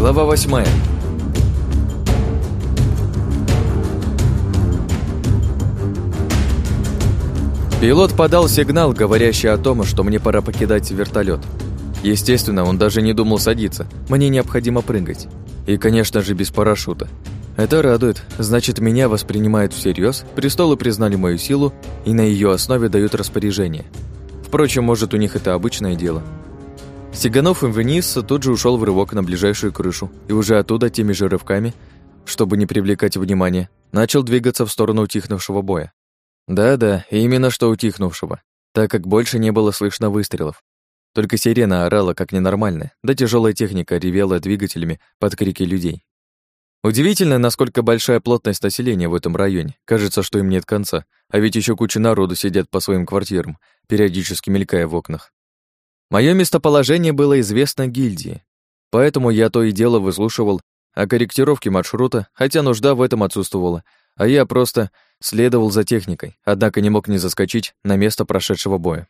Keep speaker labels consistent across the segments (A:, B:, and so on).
A: Глава восьмая. Пилот подал сигнал, говорящий о том, что мне пора покидать вертолет. Естественно, он даже не думал садиться. Мне необходимо прыгать. И, конечно же, без парашюта. Это радует. Значит, меня воспринимают всерьез, престолы признали мою силу и на ее основе дают распоряжение. Впрочем, может, у них это обычное дело. Сиганов вниз тут же ушел в рывок на ближайшую крышу и уже оттуда теми же рывками, чтобы не привлекать внимания, начал двигаться в сторону утихнувшего боя. Да-да, именно что утихнувшего, так как больше не было слышно выстрелов. Только сирена орала как ненормальная, да тяжелая техника ревела двигателями под крики людей. Удивительно, насколько большая плотность населения в этом районе. Кажется, что им нет конца, а ведь еще куча народу сидят по своим квартирам, периодически мелькая в окнах. Мое местоположение было известно гильдии, поэтому я то и дело выслушивал о корректировке маршрута, хотя нужда в этом отсутствовала, а я просто следовал за техникой, однако не мог не заскочить на место прошедшего боя.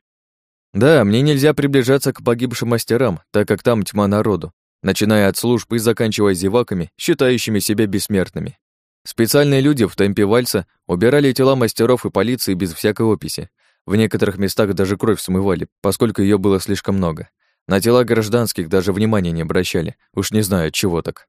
A: Да, мне нельзя приближаться к погибшим мастерам, так как там тьма народу, начиная от служб и заканчивая зеваками, считающими себя бессмертными. Специальные люди в темпе вальса убирали тела мастеров и полиции без всякой описи, в некоторых местах даже кровь смывали, поскольку ее было слишком много. На тела гражданских даже внимания не обращали, уж не знаю, чего так.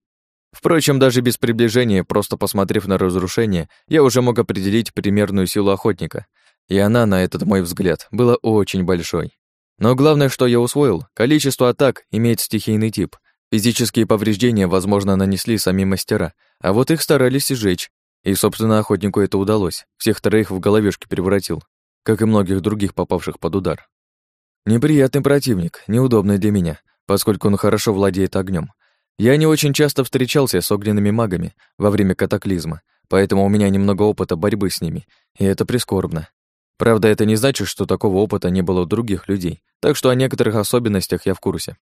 A: Впрочем, даже без приближения, просто посмотрев на разрушение, я уже мог определить примерную силу охотника, и она, на этот мой взгляд, была очень большой. Но главное, что я усвоил, количество атак имеет стихийный тип. Физические повреждения, возможно, нанесли сами мастера, а вот их старались сжечь. И, собственно, охотнику это удалось. Всех троих в головешки превратил как и многих других попавших под удар. Неприятный противник, неудобный для меня, поскольку он хорошо владеет огнем. Я не очень часто встречался с огненными магами во время катаклизма, поэтому у меня немного опыта борьбы с ними, и это прискорбно. Правда, это не значит, что такого опыта не было у других людей, так что о некоторых особенностях я в курсе.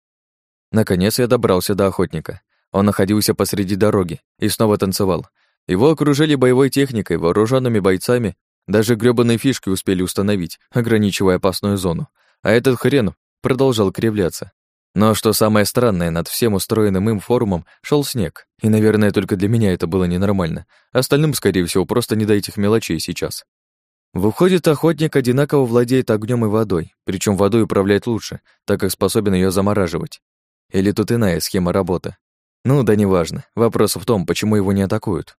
A: Наконец я добрался до охотника. Он находился посреди дороги и снова танцевал. Его окружили боевой техникой, вооруженными бойцами даже грёбаные фишки успели установить, ограничивая опасную зону. А этот хрен продолжал кривляться. Но что самое странное, над всем устроенным им форумом шел снег. И, наверное, только для меня это было ненормально. Остальным, скорее всего, просто не до этих мелочей сейчас. Выходит, охотник одинаково владеет огнем и водой, причем водой управляет лучше, так как способен ее замораживать. Или тут иная схема работы. Ну да неважно. Вопрос в том, почему его не атакуют.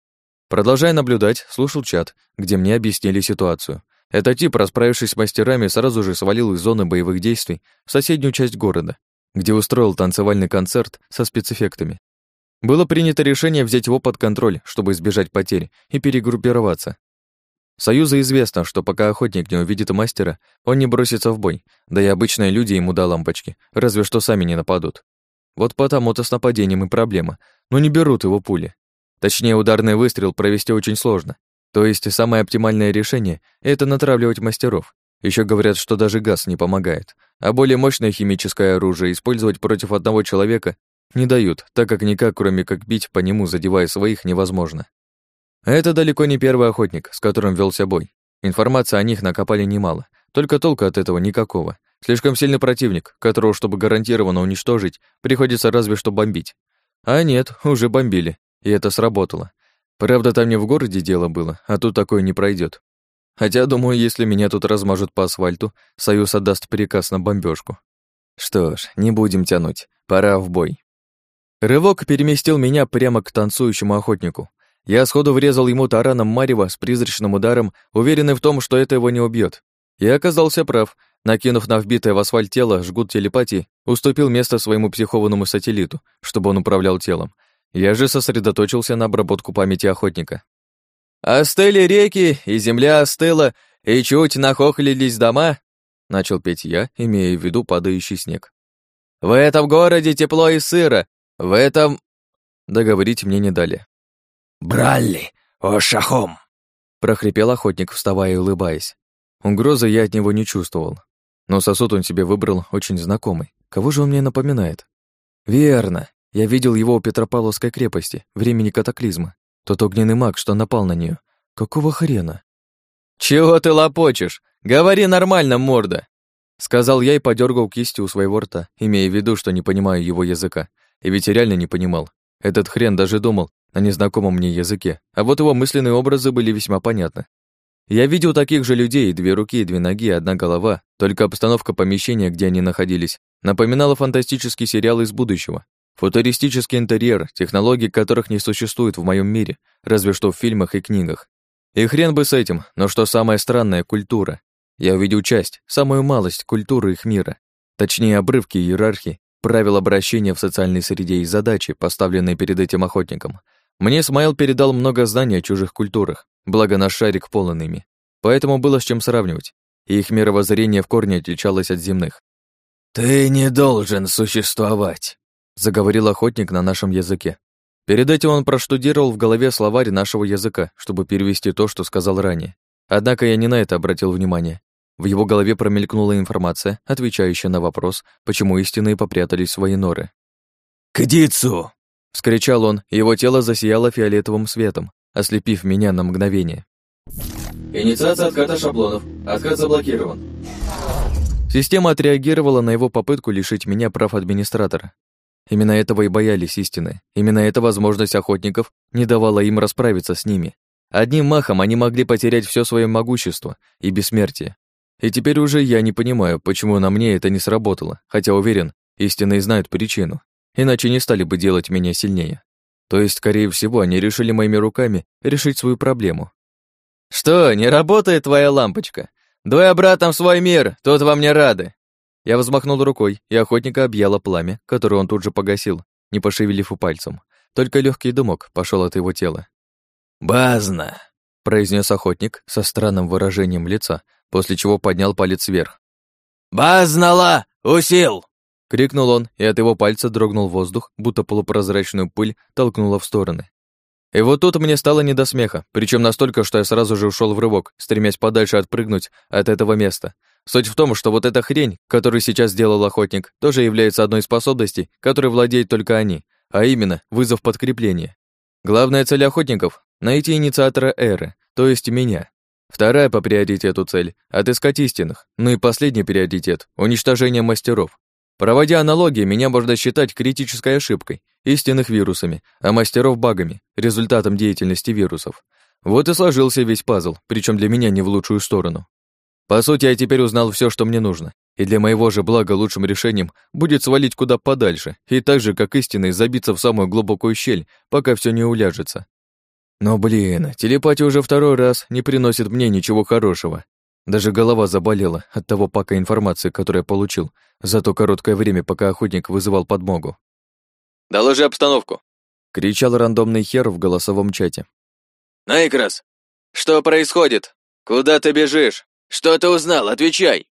A: Продолжая наблюдать, слушал чат, где мне объяснили ситуацию. Этот тип, расправившись с мастерами, сразу же свалил из зоны боевых действий в соседнюю часть города, где устроил танцевальный концерт со спецэффектами. Было принято решение взять его под контроль, чтобы избежать потерь и перегруппироваться. Союзу известно, что пока охотник не увидит мастера, он не бросится в бой, да и обычные люди ему до лампочки, разве что сами не нападут. Вот потому-то с нападением и проблема, но не берут его пули. Точнее, ударный выстрел провести очень сложно. То есть самое оптимальное решение — это натравливать мастеров. Еще говорят, что даже газ не помогает. А более мощное химическое оружие использовать против одного человека не дают, так как никак, кроме как бить по нему, задевая своих, невозможно. Это далеко не первый охотник, с которым велся бой. Информации о них накопали немало, только толку от этого никакого. Слишком сильный противник, которого, чтобы гарантированно уничтожить, приходится разве что бомбить. А нет, уже бомбили, и это сработало. Правда, там не в городе дело было, а тут такое не пройдет. Хотя, думаю, если меня тут размажут по асфальту, Союз отдаст приказ на бомбежку. Что ж, не будем тянуть, пора в бой. Рывок переместил меня прямо к танцующему охотнику. Я сходу врезал ему тараном Марева с призрачным ударом, уверенный в том, что это его не убьет. Я оказался прав. Накинув на вбитое в асфальт тело жгут телепатии, уступил место своему психованному сателлиту, чтобы он управлял телом, я же сосредоточился на обработку памяти охотника. «Остыли реки, и земля остыла, и чуть нахохлились дома», — начал петь я, имея в виду падающий снег. «В этом городе тепло и сыро, в этом...» Договорить мне не дали.
B: «Бралли, о шахом!»
A: — прохрипел охотник, вставая и улыбаясь. Угрозы я от него не чувствовал, но сосуд он себе выбрал очень знакомый. Кого же он мне напоминает? Верно, я видел его у Петропавловской крепости, времени катаклизма. Тот огненный маг, что напал на нее. Какого хрена?
C: «Чего ты лопочешь? Говори нормально, морда!»
A: Сказал я и подергал кистью у своего рта, имея в виду, что не понимаю его языка. И ведь реально не понимал. Этот хрен даже думал на незнакомом мне языке, а вот его мысленные образы были весьма понятны. Я видел таких же людей, две руки, две ноги, одна голова, только обстановка помещения, где они находились, напоминала фантастический сериал из будущего. Футуристический интерьер, технологий которых не существует в моем мире, разве что в фильмах и книгах. И хрен бы с этим, но что самое странное — культура. Я увидел часть, самую малость культуры их мира. Точнее, обрывки иерархии, правил обращения в социальной среде и задачи, поставленные перед этим охотником. Мне Смайл передал много знаний о чужих культурах, благо наш шарик полон ими. Поэтому было с чем сравнивать, и их мировоззрение в корне отличалось от земных.
B: «Ты не должен существовать», — заговорил охотник на нашем языке.
A: Перед этим он проштудировал в голове словарь нашего языка, чтобы перевести то, что сказал ранее. Однако я не на это обратил внимание. В его голове промелькнула информация, отвечающая на вопрос, почему истинные попрятались в свои норы.
B: «К Дицу!»
A: — вскричал он, и его тело засияло фиолетовым светом, ослепив меня на мгновение.
C: «Инициация отката шаблонов. Откат заблокирован».
A: Система отреагировала на его попытку лишить меня прав администратора. Именно этого и боялись истины. Именно эта возможность охотников не давала им расправиться с ними. Одним махом они могли потерять все свое могущество и бессмертие. И теперь уже я не понимаю, почему на мне это не сработало, хотя уверен, истинные знают причину, иначе не стали бы делать меня сильнее. То есть, скорее всего, они решили моими руками решить свою проблему.
C: «Что, не работает твоя лампочка? Дуй обратно в свой мир, тут вам не рады!»
A: Я взмахнул рукой, и охотника объяло пламя, которое он тут же погасил, не пошевелив и пальцем. Только легкий дымок пошел от его тела.
B: «Базно!»
A: — произнес охотник со странным выражением лица, после чего поднял палец вверх.
B: «Базнала! Усил!»
A: — крикнул он, и от его пальца дрогнул воздух, будто полупрозрачную пыль толкнула в стороны. И вот тут мне стало не до смеха, причем настолько, что я сразу же ушел в рывок, стремясь подальше отпрыгнуть от этого места, Суть в том, что вот эта хрень, которую сейчас сделал охотник, тоже является одной из способностей, которой владеют только они, а именно вызов подкрепления. Главная цель охотников — найти инициатора эры, то есть меня. Вторая по приоритету цель — отыскать истинных, ну и последний приоритет — уничтожение мастеров. Проводя аналогии, меня можно считать критической ошибкой, истинных вирусами, а мастеров багами, результатом деятельности вирусов. Вот и сложился весь пазл, причем для меня не в лучшую сторону. По сути, я теперь узнал все, что мне нужно, и для моего же блага лучшим решением будет свалить куда подальше и так же, как истинный, забиться в самую глубокую щель, пока все не уляжется. Но, блин, телепатия уже второй раз не приносит мне ничего хорошего. Даже голова заболела от того пака информации, которую я получил за то короткое время, пока охотник вызывал подмогу.
C: «Доложи обстановку!»
A: — кричал рандомный хер в голосовом чате.
C: «Найкрас, что происходит? Куда ты бежишь?» «Что ты узнал? Отвечай!»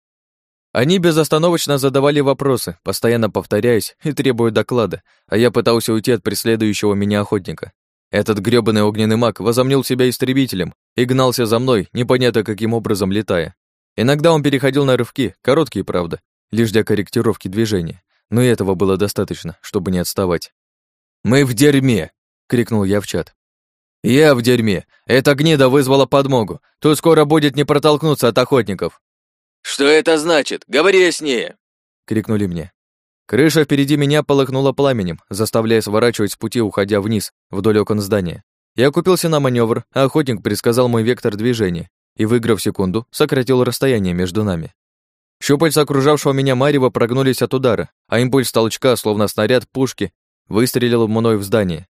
A: Они безостановочно задавали вопросы, постоянно повторяясь и требуя доклада, а я пытался уйти от преследующего меня охотника. Этот грёбаный огненный маг возомнил себя истребителем и гнался за мной, непонятно каким образом летая. Иногда он переходил на рывки, короткие, правда, лишь для корректировки движения, но и этого было достаточно, чтобы не отставать. «Мы в дерьме!» — крикнул я в чат. «Я в дерьме. Эта гнида вызвала подмогу. Тут скоро будет не протолкнуться от охотников».
C: «Что это значит? Говори яснее!»
A: — крикнули мне. Крыша впереди меня полыхнула пламенем, заставляя сворачивать с пути, уходя вниз, вдоль окон здания. Я купился на маневр, а охотник предсказал мой вектор движения и, выиграв секунду, сократил расстояние между нами. Щупальца окружавшего меня Марева прогнулись от удара, а импульс толчка, словно снаряд пушки, выстрелил мной в здание.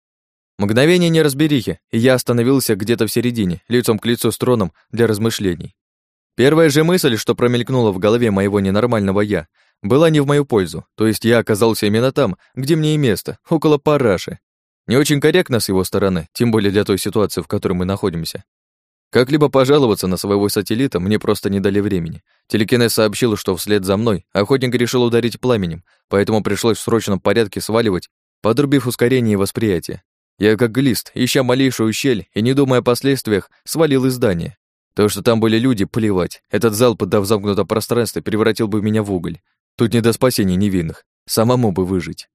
A: Мгновение неразберихи, и я остановился где-то в середине, лицом к лицу с троном для размышлений. Первая же мысль, что промелькнула в голове моего ненормального «я», была не в мою пользу, то есть я оказался именно там, где мне и место, около параши. Не очень корректно с его стороны, тем более для той ситуации, в которой мы находимся. Как-либо пожаловаться на своего сателлита мне просто не дали времени. Телекинез сообщил, что вслед за мной охотник решил ударить пламенем, поэтому пришлось в срочном порядке сваливать, подрубив ускорение и восприятие. Я как глист, ища малейшую щель и не думая о последствиях, свалил из здания. То, что там были люди, плевать. Этот зал, подав замкнутое пространство, превратил бы меня в уголь. Тут не до спасения невинных. Самому бы выжить.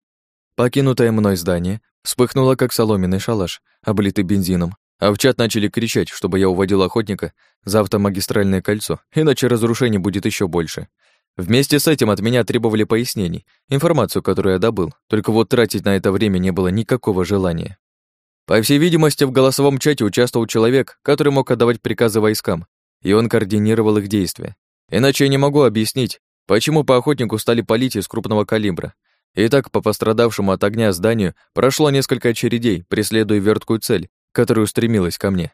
A: Покинутое мной здание вспыхнуло, как соломенный шалаш, облитый бензином, а в чат начали кричать, чтобы я уводил охотника за автомагистральное кольцо, иначе разрушений будет еще больше. Вместе с этим от меня требовали пояснений, информацию, которую я добыл, только вот тратить на это время не было никакого желания. По всей видимости, в голосовом чате участвовал человек, который мог отдавать приказы войскам, и он координировал их действия. Иначе я не могу объяснить, почему по охотнику стали палить из крупного калибра. Итак, по пострадавшему от огня зданию прошло несколько очередей, преследуя верткую цель, которая устремилась ко мне.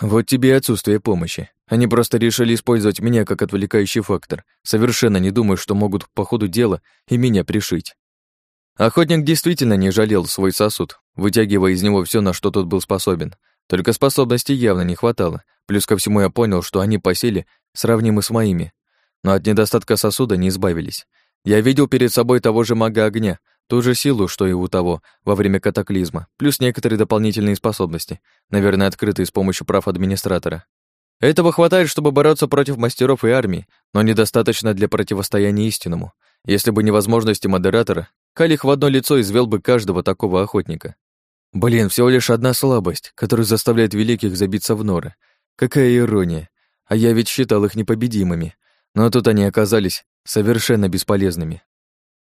A: Вот тебе и отсутствие помощи. Они просто решили использовать меня как отвлекающий фактор, совершенно не думая, что могут по ходу дела и меня пришить. Охотник действительно не жалел свой сосуд, вытягивая из него все, на что тот был способен. Только способностей явно не хватало, плюс ко всему я понял, что они по силе сравнимы с моими. Но от недостатка сосуда не избавились. Я видел перед собой того же мага огня, ту же силу, что и у того во время катаклизма, плюс некоторые дополнительные способности, наверное, открытые с помощью прав администратора. Этого хватает, чтобы бороться против мастеров и армии, но недостаточно для противостояния истинному. Если бы невозможности модератора, Калих в одно лицо извел бы каждого такого охотника. Блин, всего лишь одна слабость, которая заставляет великих забиться в норы. Какая ирония. А я ведь считал их непобедимыми. Но тут они оказались совершенно бесполезными.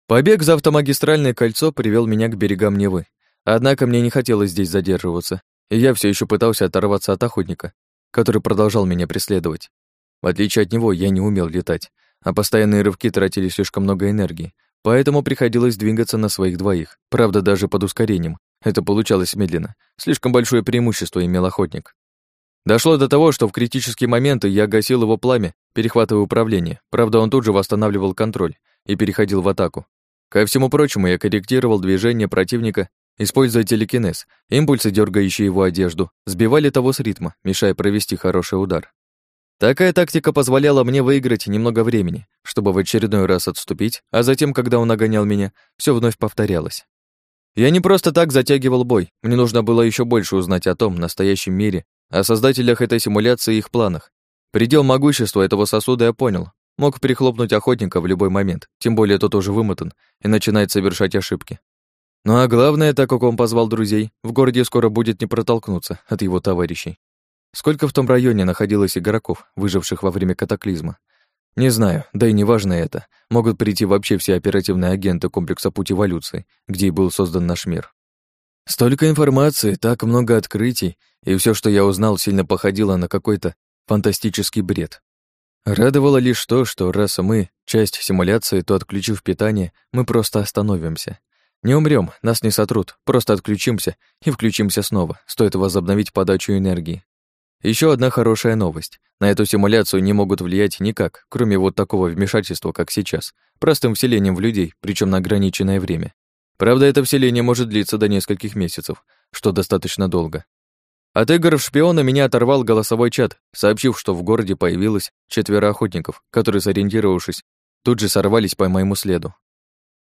A: Побег за автомагистральное кольцо привел меня к берегам Невы. Однако мне не хотелось здесь задерживаться, и я все еще пытался оторваться от охотника, который продолжал меня преследовать. В отличие от него, я не умел летать, а постоянные рывки тратили слишком много энергии, поэтому приходилось двигаться на своих двоих, правда, даже под ускорением. Это получалось медленно. Слишком большое преимущество имел охотник. Дошло до того, что в критические моменты я гасил его пламя, перехватывая управление. Правда, он тут же восстанавливал контроль и переходил в атаку. Ко всему прочему, я корректировал движение противника, используя телекинез. Импульсы, дергающие его одежду, сбивали того с ритма, мешая провести хороший удар. Такая тактика позволяла мне выиграть немного времени, чтобы в очередной раз отступить, а затем, когда он нагонял меня, все вновь повторялось. Я не просто так затягивал бой, мне нужно было еще больше узнать о том настоящем мире, о создателях этой симуляции и их планах. Предел могущества этого сосуда я понял. Мог прихлопнуть охотника в любой момент, тем более тот уже вымотан и начинает совершать ошибки. Ну а главное, так как он позвал друзей, в городе скоро будет не протолкнуться от его товарищей. Сколько в том районе находилось игроков, выживших во время катаклизма? Не знаю, да и не важно это. Могут прийти вообще все оперативные агенты комплекса Путь Эволюции, где и был создан наш мир. Столько информации, так много открытий, и все, что я узнал, сильно походило на какой-то фантастический бред. Радовало лишь то, что раз мы часть симуляции, то, отключив питание, мы просто остановимся. Не умрем, нас не сотрут, просто отключимся и включимся снова, стоит возобновить подачу энергии. Еще одна хорошая новость. На эту симуляцию не могут влиять никак, кроме вот такого вмешательства, как сейчас, простым вселением в людей, причем на ограниченное время. Правда, это вселение может длиться до нескольких месяцев, что достаточно долго. От игр в шпиона меня оторвал голосовой чат, сообщив, что в городе появилось четверо охотников, которые, сориентировавшись, тут же сорвались по моему следу.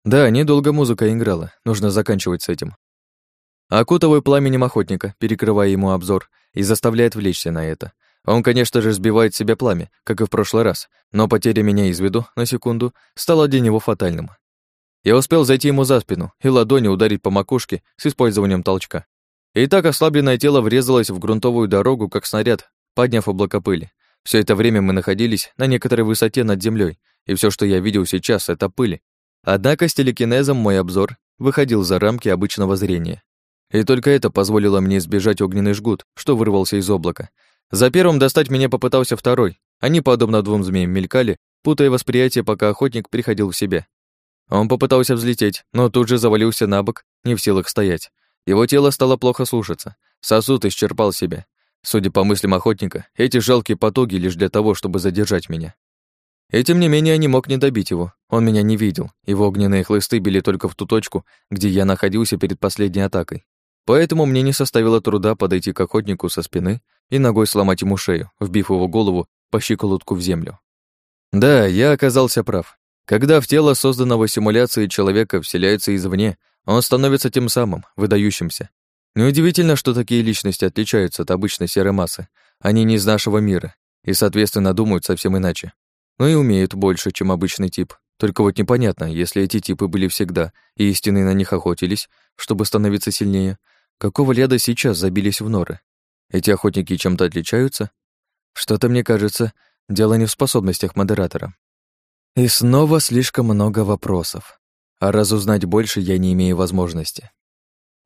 A: Да, недолго музыка играла, нужно заканчивать с этим. Окутываю пламенем охотника, перекрывая ему обзор, и заставляет влечься на это. Он, конечно же, сбивает себе пламя, как и в прошлый раз, но потеря меня из виду на секунду стала для него фатальным. Я успел зайти ему за спину и ладони ударить по макушке с использованием толчка. И так ослабленное тело врезалось в грунтовую дорогу, как снаряд, подняв облако пыли. Все это время мы находились на некоторой высоте над землей, и все, что я видел сейчас, это пыль. Однако с телекинезом мой обзор выходил за рамки обычного зрения. И только это позволило мне избежать огненный жгут, что вырвался из облака. За первым достать меня попытался второй. Они, подобно двум змеям, мелькали, путая восприятие, пока охотник приходил в себя. Он попытался взлететь, но тут же завалился на бок, не в силах стоять. Его тело стало плохо слушаться, сосуд исчерпал себя. Судя по мыслям охотника, эти жалкие потуги лишь для того, чтобы задержать меня. И тем не менее, я не мог не добить его. Он меня не видел. Его огненные хлысты били только в ту точку, где я находился перед последней атакой. Поэтому мне не составило труда подойти к охотнику со спины и ногой сломать ему шею, вбив его голову по щиколотку в землю. Да, я оказался прав. Когда в тело созданного симуляцией человека вселяется извне, он становится тем самым, выдающимся. Неудивительно, что такие личности отличаются от обычной серой массы. Они не из нашего мира и, соответственно, думают совсем иначе. Но и умеют больше, чем обычный тип. Только вот непонятно, если эти типы были всегда, и истинные на них охотились, чтобы становиться сильнее, Какого ляда сейчас забились в норы? Эти охотники чем-то отличаются? Что-то, мне кажется, дело не в способностях модератора. И снова слишком много вопросов. А разузнать больше я не имею возможности.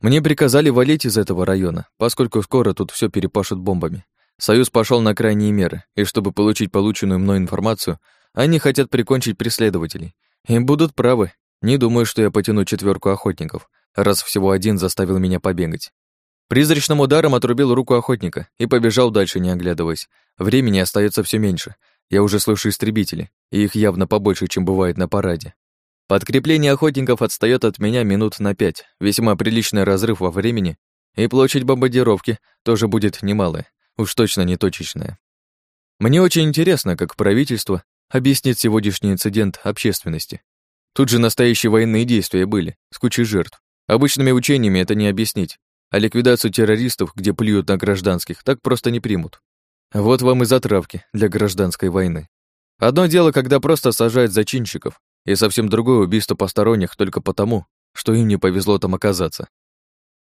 A: Мне приказали валить из этого района, поскольку скоро тут все перепашут бомбами. Союз пошел на крайние меры, и чтобы получить полученную мной информацию, они хотят прикончить преследователей. И будут правы. Не думаю, что я потяну четверку охотников, раз всего один заставил меня побегать. Призрачным ударом отрубил руку охотника и побежал дальше, не оглядываясь. Времени остается все меньше. Я уже слышу истребители, и их явно побольше, чем бывает на параде. Подкрепление охотников отстает от меня минут на пять. Весьма приличный разрыв во времени, и площадь бомбардировки тоже будет немалая, уж точно не точечная. Мне очень интересно, как правительство объяснит сегодняшний инцидент общественности. Тут же настоящие военные действия были, с кучей жертв. Обычными учениями это не объяснить, а ликвидацию террористов, где плюют на гражданских, так просто не примут. Вот вам и затравки для гражданской войны. Одно дело, когда просто сажают зачинщиков, и совсем другое убийство посторонних только потому, что им не повезло там оказаться.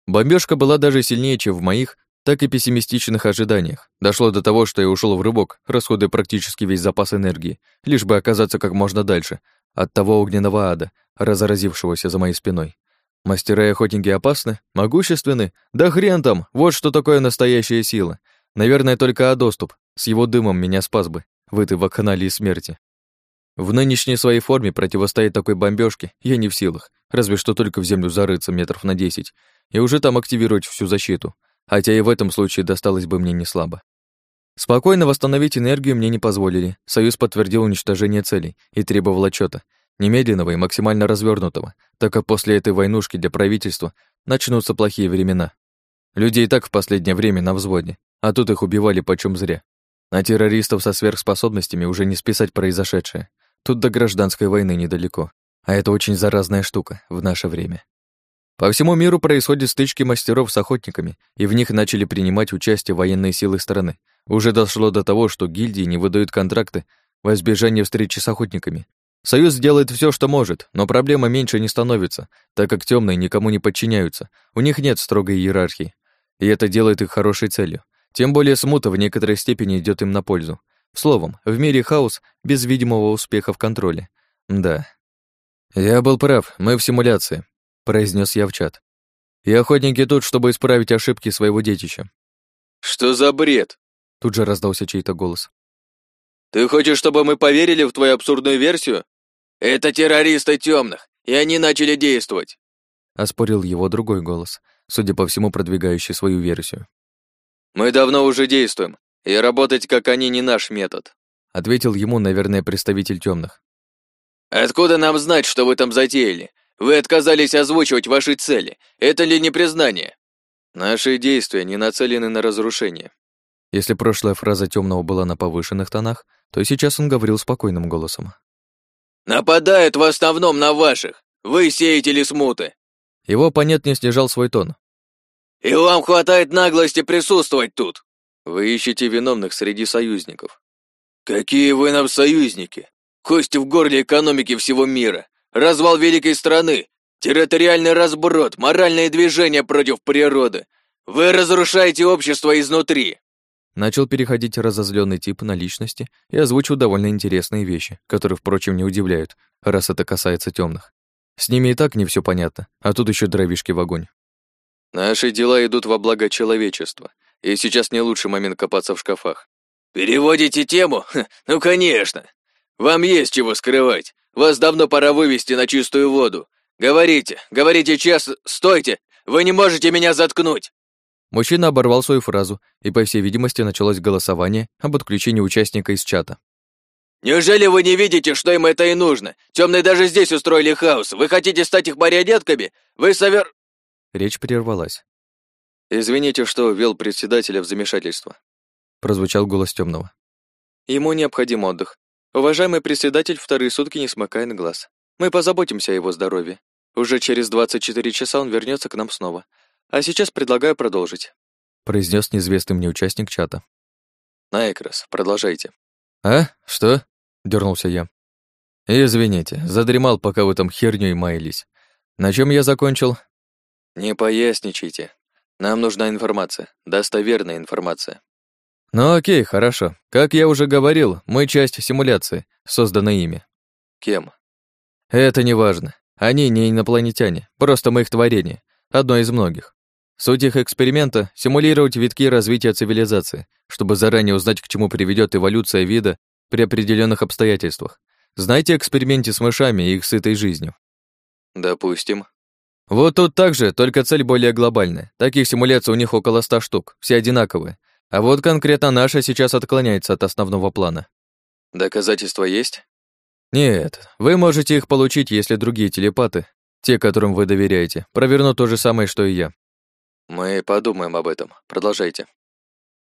A: Бомбежка была даже сильнее, чем в моих, так и пессимистичных ожиданиях. Дошло до того, что я ушел в рыбок, расходуя практически весь запас энергии, лишь бы оказаться как можно дальше от того огненного ада, разразившегося за моей спиной. Мастера и охотники опасны, могущественны, да хрен там, вот что такое настоящая сила. Наверное, только А-доступ, с его дымом меня спас бы, в этой вакханалии смерти. В нынешней своей форме противостоять такой бомбежке я не в силах, разве что только в землю зарыться метров на десять, и уже там активировать всю защиту, хотя и в этом случае досталось бы мне не слабо. Спокойно восстановить энергию мне не позволили. Союз подтвердил уничтожение целей и требовал отчета, немедленного и максимально развернутого, так как после этой войнушки для правительства начнутся плохие времена. Люди и так в последнее время на взводе, а тут их убивали почем зря. А террористов со сверхспособностями уже не списать произошедшее. Тут до гражданской войны недалеко, а это очень заразная штука в наше время. По всему миру происходят стычки мастеров с охотниками, и в них начали принимать участие военные силы страны. Уже дошло до того, что гильдии не выдают контракты во избежание встречи с охотниками, Союз делает все, что может, но проблема меньше не становится, так как темные никому не подчиняются, у них нет строгой иерархии, и это делает их хорошей целью. Тем более смута в некоторой степени идет им на пользу. Словом, в мире хаос без видимого успеха в контроле. Да. Я был прав, мы в симуляции, произнес я в чат. И охотники тут, чтобы исправить ошибки своего детища.
C: Что за бред?
A: Тут же раздался чей-то голос.
C: Ты хочешь, чтобы мы поверили в твою абсурдную версию? «Это террористы темных, и они начали действовать!»
A: Оспорил его другой голос, судя по всему, продвигающий свою версию.
C: «Мы давно уже действуем, и работать как они не наш метод»,
A: ответил ему, наверное, представитель темных.
C: «Откуда нам знать, что вы там затеяли? Вы отказались озвучивать ваши цели. Это ли не признание?» «Наши действия не нацелены на разрушение».
A: Если прошлая фраза темного была на повышенных тонах, то сейчас он говорил спокойным голосом.
C: Нападают в основном на ваших. Вы сеятели смуты.
A: Его оппонент не снижал свой тон.
C: И вам хватает наглости присутствовать тут.
A: Вы ищете виновных среди союзников.
C: Какие вы нам союзники? Кость в горле экономики всего мира, развал великой страны, территориальный разброд, моральное движение против природы. Вы разрушаете общество изнутри.
A: Начал переходить разозленный тип на личности и озвучил довольно интересные вещи, которые, впрочем, не удивляют, раз это касается темных. С ними и так не все понятно, а тут еще дровишки в огонь.
C: Наши дела идут во благо человечества, и сейчас не лучший момент копаться в шкафах. Переводите тему? Ну, конечно. Вам есть чего скрывать. Вас давно пора вывести на чистую воду. Говорите, говорите честно, стойте, вы не можете меня заткнуть.
A: Мужчина оборвал свою фразу, и, по всей видимости, началось голосование об отключении участника из чата.
C: «Неужели вы не видите, что им это и нужно? Темные даже здесь устроили хаос. Вы хотите стать их марионетками? Вы совер...»
A: Речь прервалась.
C: «Извините, что ввел председателя в замешательство»,
A: прозвучал голос темного.
B: «Ему необходим отдых. Уважаемый председатель вторые сутки не смыкает глаз. Мы позаботимся о его здоровье. Уже через 24 часа он вернется к нам снова. А сейчас предлагаю продолжить.
A: Произнес неизвестный мне участник чата.
B: Наэкрас, продолжайте.
A: А? Что? Дернулся я. Извините, задремал, пока вы там хернёй маялись. На чем я закончил?
B: Не поясничайте. Нам нужна информация, достоверная информация.
A: Ну окей, хорошо. Как я уже говорил, мы часть симуляции, созданной ими.
B: Кем? Это не важно. Они не инопланетяне, просто мы их творение, одно из многих. Суть их эксперимента — симулировать витки развития цивилизации, чтобы заранее узнать, к чему приведет эволюция вида при определенных обстоятельствах. Знаете о эксперименте с мышами и их сытой жизнью?
C: Допустим.
B: Вот тут также, только цель более глобальная. Таких симуляций у них около ста штук, все одинаковые. А вот конкретно наша сейчас отклоняется от основного плана.
C: Доказательства есть?
B: Нет, вы можете их получить, если другие телепаты, те, которым вы доверяете, провернут то же самое, что и я.
C: Мы подумаем об этом. Продолжайте.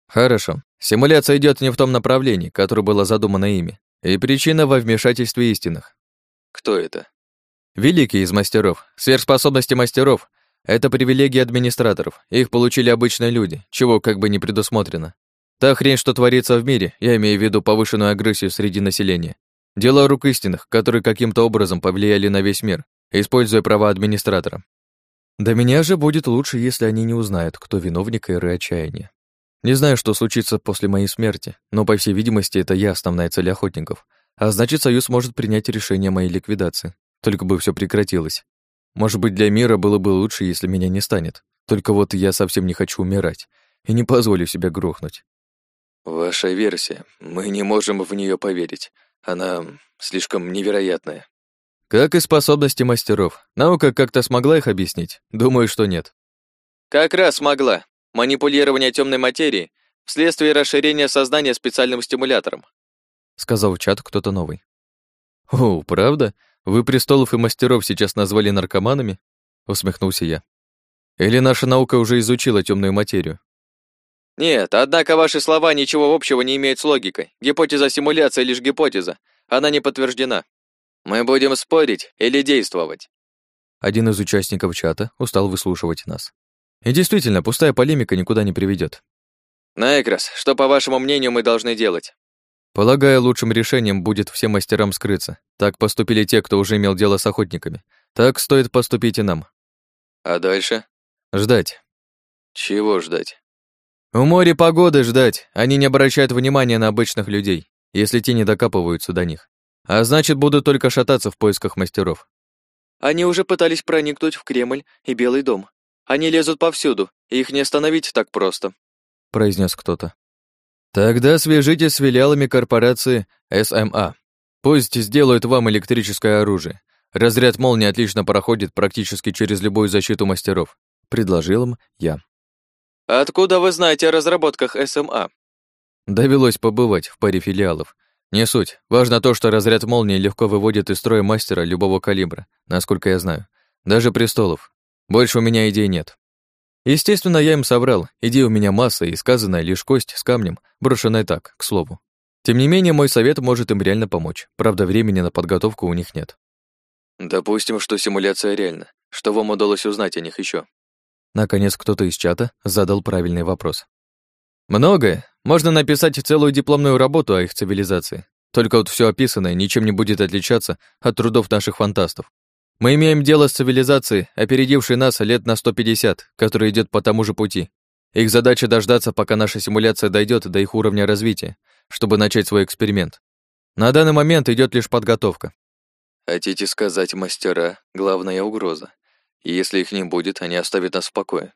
B: Хорошо. Симуляция идет не в том направлении, которое было задумано ими, и причина во вмешательстве истинных.
C: Кто это?
B: Великие из мастеров. Сверхспособности мастеров — это привилегии администраторов. Их получили обычные люди, чего как бы не предусмотрено. Та хрень, что творится в мире, я имею в виду повышенную агрессию среди населения. Дело рук истинных, которые каким-то образом повлияли на весь мир, используя права администратора. До меня же будет лучше, если они не узнают, кто виновник эры отчаяния. Не знаю, что случится после моей смерти, но, по всей видимости, это я основная цель охотников. А значит, Союз может принять решение о моей ликвидации. Только бы все прекратилось. Может быть, для мира было бы лучше, если меня не станет. Только вот я совсем не хочу умирать и не позволю себя грохнуть.
C: Ваша версия. Мы не можем в нее поверить. Она слишком невероятная.
B: Как и способности мастеров. Наука как-то смогла их объяснить? Думаю, что нет.
D: Как раз смогла. Манипулирование темной материи вследствие расширения сознания специальным стимулятором.
B: Сказал в чат кто-то новый. О, правда? Вы престолов и мастеров сейчас назвали наркоманами? Усмехнулся я. Или наша наука уже изучила темную материю?
D: Нет, однако ваши слова ничего общего не имеют с логикой. Гипотеза симуляции лишь гипотеза. Она не подтверждена. Мы будем спорить или действовать.
B: Один из участников чата устал выслушивать нас. И действительно, пустая полемика никуда не приведет.
D: Найкрас, что, по вашему мнению, мы должны делать?
B: Полагаю, лучшим решением будет всем мастерам скрыться. Так поступили те, кто уже имел дело с охотниками. Так стоит поступить и нам.
C: А дальше?
B: Ждать.
C: Чего ждать?
B: У моря погоды ждать. Они не обращают внимания на обычных людей, если те не докапываются до них. А значит, будут только шататься в поисках мастеров.
D: Они уже пытались проникнуть в Кремль и Белый дом. Они лезут повсюду, и их не остановить так просто», —
B: произнес кто-то. «Тогда свяжитесь с филиалами корпорации СМА. Пусть сделают вам электрическое оружие. Разряд молнии отлично проходит практически через любую защиту мастеров», — предложил им я.
D: «Откуда вы знаете о разработках СМА?»
B: Довелось побывать в паре филиалов. Не суть. Важно то, что разряд молнии легко выводит из строя мастера любого калибра, насколько я знаю. Даже престолов. Больше у меня идей нет. Естественно, я им соврал. Идей у меня масса, и сказанная лишь кость с камнем, брошенная так, к слову. Тем не менее, мой совет может им реально помочь. Правда, времени на подготовку у них нет.
C: Допустим, что симуляция реальна. Что вам удалось узнать о них еще?
B: Наконец, кто-то из чата задал правильный вопрос. Многое. Можно написать целую дипломную работу о их цивилизации. Только вот все описанное ничем не будет отличаться от трудов наших фантастов. Мы имеем дело с цивилизацией, опередившей нас лет на 150, которая идет по тому же пути. Их задача дождаться, пока наша симуляция дойдет до их уровня развития, чтобы начать свой эксперимент. На данный момент идет лишь подготовка.
C: Хотите сказать, мастера — главная угроза? И если их не будет, они оставят нас в покое.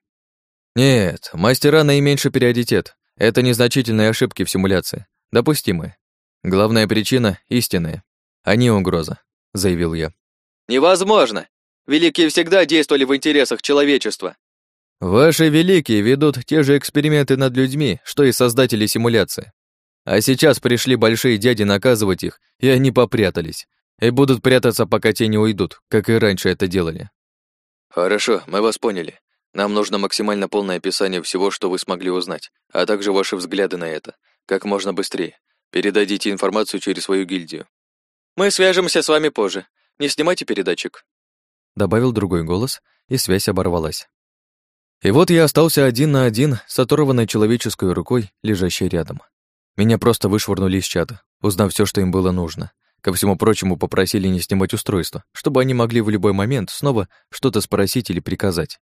B: Нет, мастера наименьший приоритет. Это незначительные ошибки в симуляции. Допустимые. Главная причина — истинная. Они угроза, заявил я.
D: Невозможно! Великие всегда действовали в интересах человечества.
B: Ваши великие ведут те же эксперименты над людьми, что и создатели симуляции. А сейчас пришли большие дяди наказывать их, и они попрятались. И будут прятаться, пока те не уйдут, как и раньше это делали.
C: Хорошо, мы вас поняли. Нам нужно максимально полное описание всего, что вы смогли узнать, а также ваши взгляды на это. Как можно быстрее. Передадите информацию через свою гильдию.
D: Мы свяжемся с вами позже. Не снимайте передатчик.
B: Добавил другой голос, и связь оборвалась. И вот я остался один на один с оторванной человеческой рукой, лежащей рядом. Меня просто вышвырнули из чата, узнав все, что им было нужно. Ко всему прочему, попросили не снимать устройство, чтобы они могли в любой момент снова что-то спросить или приказать.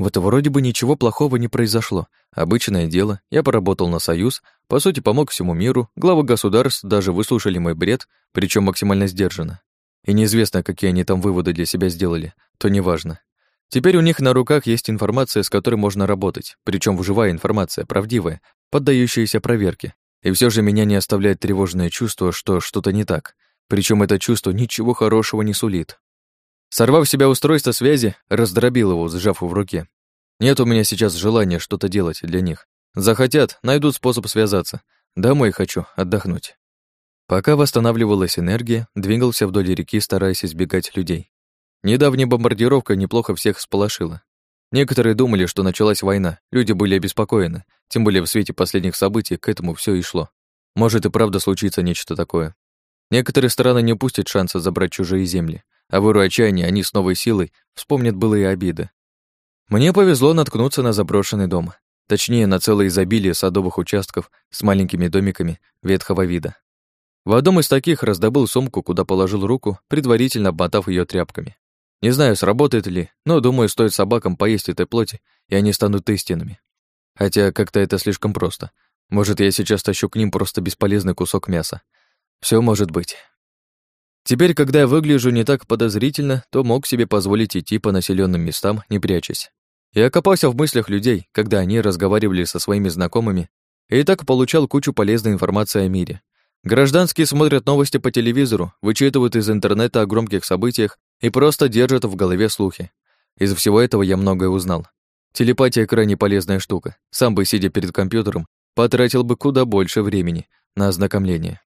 B: Вот вроде бы ничего плохого не произошло. Обычное дело, я поработал на Союз, по сути, помог всему миру, главы государств даже выслушали мой бред, причем максимально сдержанно.
A: и неизвестно, какие они там выводы для себя сделали, то неважно. Теперь у них на руках есть информация, с которой можно работать, причем живая информация, правдивая, поддающаяся проверке. И все же меня не оставляет тревожное чувство, что что-то не так. Причем это чувство ничего хорошего не сулит. Сорвав себя устройство связи, раздробил его, сжав в руке. Нет у меня сейчас желания что-то делать для них. Захотят, найдут способ связаться. Домой хочу, отдохнуть. Пока восстанавливалась энергия, двигался вдоль реки, стараясь избегать людей. Недавняя бомбардировка неплохо всех сполошила. Некоторые думали, что началась война, люди были обеспокоены, тем более в свете последних событий к этому все и шло. Может и правда случится нечто такое. Некоторые страны не упустят шанса забрать чужие земли, а в отчаяния они с новой силой вспомнят былые обиды. Мне повезло наткнуться на заброшенный дом, точнее, на целое изобилие садовых участков с маленькими домиками ветхого вида. В одном из таких раздобыл сумку, куда положил руку, предварительно обмотав ее тряпками. Не знаю, сработает ли, но, думаю, стоит собакам поесть этой плоти, и они станут истинными. Хотя как-то это слишком просто. Может, я сейчас тащу к ним просто бесполезный кусок мяса. Все может быть. Теперь, когда я выгляжу не так подозрительно, то мог себе позволить идти по населенным местам, не прячась. Я окопался в мыслях людей, когда они разговаривали со своими знакомыми, и так получал кучу полезной информации о мире. Гражданские смотрят новости по телевизору, вычитывают из интернета о громких событиях и просто держат в голове слухи. Из всего этого я многое узнал. Телепатия крайне полезная штука. Сам бы, сидя перед компьютером, потратил бы куда больше времени на ознакомление.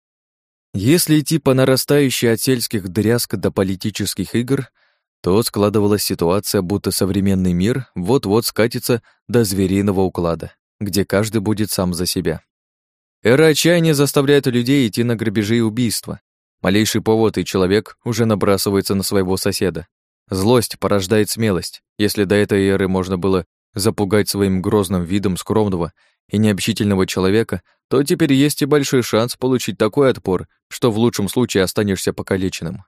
A: Если идти по нарастающей от сельских дрязг до политических игр, то складывалась ситуация, будто современный мир вот-вот скатится до звериного уклада, где каждый будет сам за себя. Эра отчаяния заставляет людей идти на грабежи и убийства, Малейший повод, и человек уже набрасывается на своего соседа. Злость порождает смелость. Если до этой эры можно было запугать своим грозным видом скромного и необщительного человека, то теперь есть и большой шанс получить такой отпор, что в лучшем случае останешься покалеченным.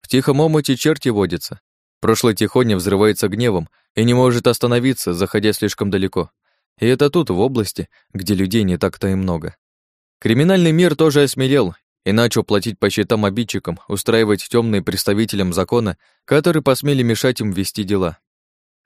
A: В тихом омуте черти водятся. Прошлое тихоня взрывается гневом и не может остановиться, заходя слишком далеко. И это тут, в области, где людей не так-то и много. Криминальный мир тоже осмелел и начал платить по счетам обидчикам, устраивать темные представителям закона, которые посмели мешать им вести дела.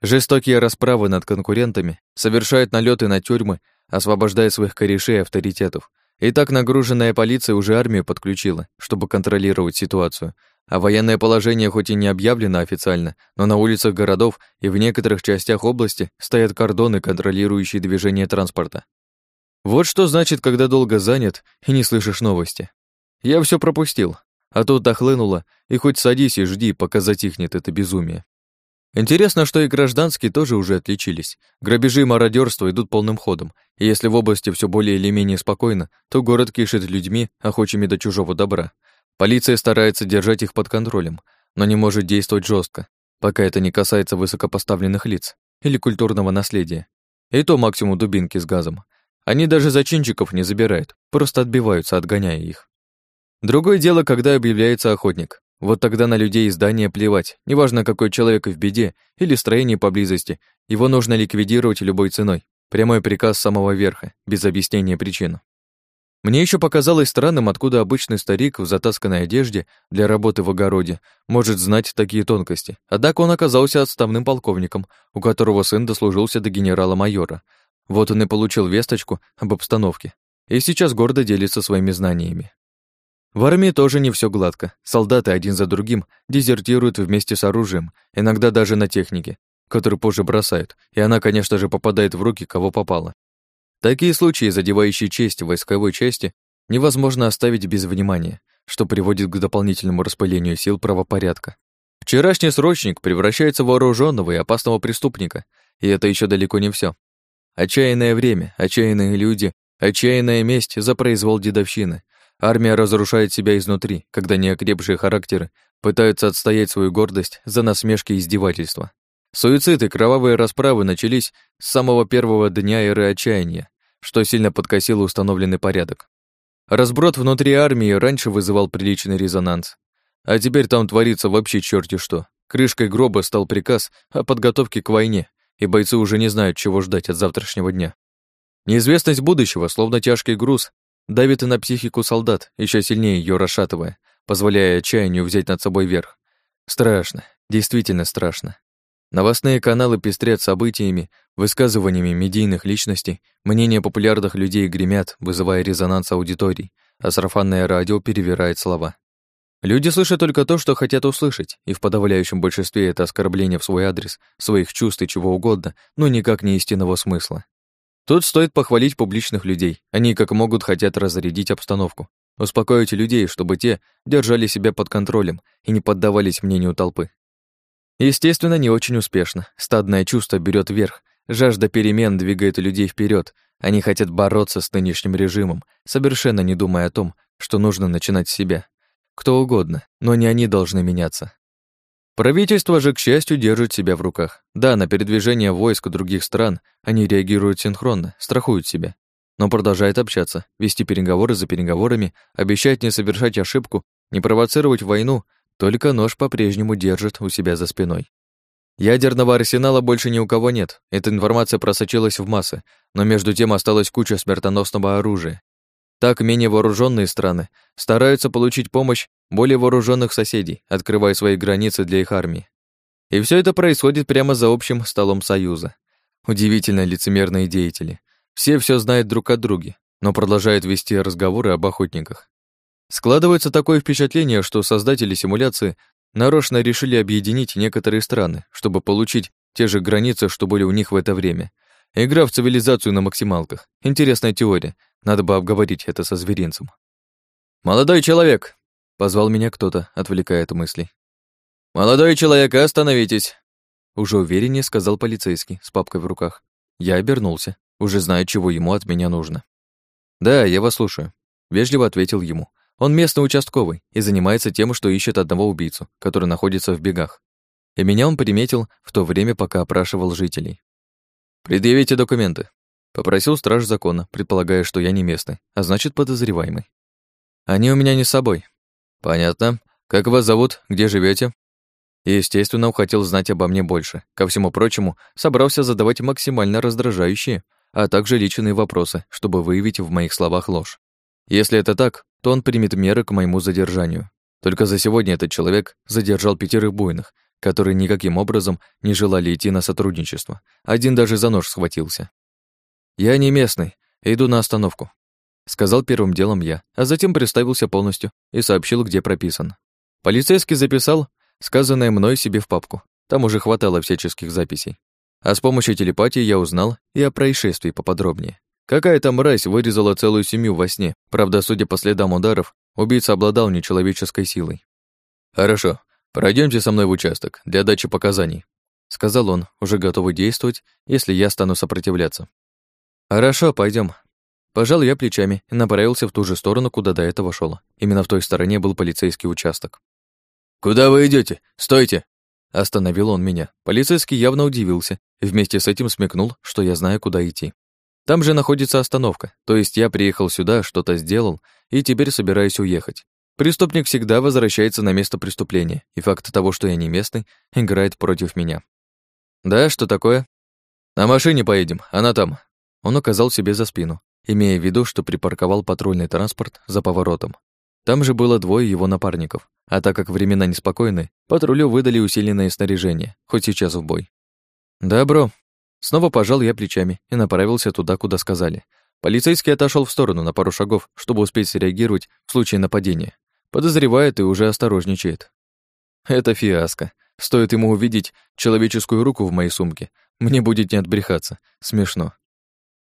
A: Жестокие расправы над конкурентами совершают налеты на тюрьмы, освобождая своих корешей и авторитетов. И так нагруженная полиция уже армию подключила, чтобы контролировать ситуацию, а военное положение хоть и не объявлено официально, но на улицах городов и в некоторых частях области стоят кордоны, контролирующие движение транспорта. Вот что значит, когда долго занят и не слышишь новости. Я все пропустил, а тут дохлынуло, и хоть садись и жди, пока затихнет это безумие. Интересно, что и гражданские тоже уже отличились. Грабежи и мародерство идут полным ходом, и если в области все более или менее спокойно, то город кишит людьми, охочими до чужого добра. Полиция старается держать их под контролем, но не может действовать жестко, пока это не касается высокопоставленных лиц или культурного наследия. И то максимум дубинки с газом. Они даже зачинщиков не забирают, просто отбиваются, отгоняя их. Другое дело, когда объявляется охотник. Вот тогда на людей и здания плевать, неважно, какой человек в беде или строение поблизости, его нужно ликвидировать любой ценой. Прямой приказ самого верха, без объяснения причин. Мне еще показалось странным, откуда обычный старик в затасканной одежде для работы в огороде может знать такие тонкости. Однако он оказался отставным полковником, у которого сын дослужился до генерала-майора. Вот он и получил весточку об обстановке. И сейчас гордо делится своими знаниями. В армии тоже не все гладко. Солдаты один за другим дезертируют вместе с оружием, иногда даже на технике, которую позже бросают, и она, конечно же, попадает в руки кого попало. Такие случаи, задевающие честь войсковой части, невозможно оставить без внимания, что приводит к дополнительному распылению сил правопорядка. Вчерашний срочник превращается в вооруженного и опасного преступника, и это еще далеко не все. Отчаянное время, отчаянные люди, отчаянная месть за произвол дедовщины, Армия разрушает себя изнутри, когда неокрепшие характеры пытаются отстоять свою гордость за насмешки и издевательства. Суицид и кровавые расправы начались с самого первого дня эры отчаяния, что сильно подкосило установленный порядок. Разброд внутри армии раньше вызывал приличный резонанс, а теперь там творится вообще черти что. Крышкой гроба стал приказ о подготовке к войне, и бойцы уже не знают, чего ждать от завтрашнего дня. Неизвестность будущего, словно тяжкий груз, давит и на психику солдат, еще сильнее ее расшатывая. позволяя отчаянию взять над собой верх. Страшно, действительно страшно. Новостные каналы пестрят событиями, высказываниями медийных личностей, мнения популярных людей гремят, вызывая резонанс аудиторий, а сарафанное радио перевирает слова. Люди слышат только то, что хотят услышать, и в подавляющем большинстве это оскорбление в свой адрес, своих чувств и чего угодно, но никак не истинного смысла. Тут стоит похвалить публичных людей. Они как могут хотят разрядить обстановку, успокоить людей, чтобы те держали себя под контролем и не поддавались мнению толпы. Естественно, не очень успешно. Стадное чувство берет верх, жажда перемен двигает людей вперед. Они хотят бороться с нынешним режимом, совершенно не думая о том, что нужно начинать с себя. Кто угодно, но не они должны меняться. Правительство же, к счастью, держит себя в руках. Да, на передвижение войск других стран они реагируют синхронно, страхуют себя. Но продолжает общаться, вести переговоры за переговорами, обещать не совершать ошибку, не провоцировать войну, только нож по-прежнему держит у себя за спиной. Ядерного арсенала больше ни у кого нет. Эта информация просочилась в массы, но между тем осталась куча смертоносного оружия. Так менее вооруженные страны стараются получить помощь более вооруженных соседей, открывая свои границы для их армии. И все это происходит прямо за общим столом Союза. Удивительно лицемерные деятели. Все все знают друг о друге, но продолжают вести разговоры об охотниках. Складывается такое впечатление, что создатели симуляции нарочно решили объединить некоторые страны, чтобы получить те же границы, что были у них в это время. Игра в цивилизацию на максималках. Интересная теория. Надо бы обговорить это со зверинцем. «Молодой человек!» — позвал меня кто-то, отвлекая от мыслей. «Молодой человек, остановитесь!» Уже увереннее сказал полицейский с папкой в руках. Я обернулся, уже зная, чего ему от меня нужно. «Да, я вас слушаю», — вежливо ответил ему, он местный участковый и занимается тем, что ищет одного убийцу, который находится в бегах. И меня он приметил в то время, пока опрашивал жителей. «Предъявите документы», — попросил страж закона, предполагая, что я не местный, а значит, подозреваемый. «Они у меня не с собой». «Понятно. Как вас зовут? Где живете? естественно, хотел знать обо мне больше. Ко всему прочему, собрался задавать максимально раздражающие, а также личные вопросы, чтобы выявить в моих словах ложь. Если это так, то он примет меры к моему задержанию. Только за сегодня этот человек задержал пятерых буйных, которые никаким образом не желали идти на сотрудничество. Один даже за нож схватился. «Я не местный, иду на остановку», — сказал первым делом я, а затем представился полностью и сообщил, где прописан. Полицейский записал сказанное мной себе в папку. Там уже хватало всяческих записей. А с помощью телепатии я узнал и о происшествии поподробнее. Какая-то мразь вырезала целую семью во сне. Правда, судя по следам ударов, убийца обладал нечеловеческой силой. «Хорошо, пройдемте со мной в участок для дачи показаний», сказал он, уже готовый действовать, если я стану сопротивляться. «Хорошо, пойдем. Пожал я плечами и направился в ту же сторону, куда до этого шел. Именно в той стороне был полицейский участок. «Куда вы идете? Стойте!» Остановил он меня. Полицейский явно удивился и вместе с этим смекнул, что я знаю, куда идти. Там же находится остановка, то есть я приехал сюда, что-то сделал, и теперь собираюсь уехать. Преступник всегда возвращается на место преступления, и факт того, что я не местный, играет против меня. «Да, что такое?» «На машине поедем, она там». Он указал себе за спину, имея в виду, что припарковал патрульный транспорт за поворотом. Там же было двое его напарников, а так как времена неспокойны, патрулю выдали усиленное снаряжение, хоть сейчас в бой. «Добро, Снова пожал я плечами и направился туда, куда сказали. Полицейский отошел в сторону на пару шагов, чтобы успеть среагировать в случае нападения. Подозревает и уже осторожничает. Это фиаско. Стоит ему увидеть человеческую руку в моей сумке, мне будет не отбрехаться. Смешно.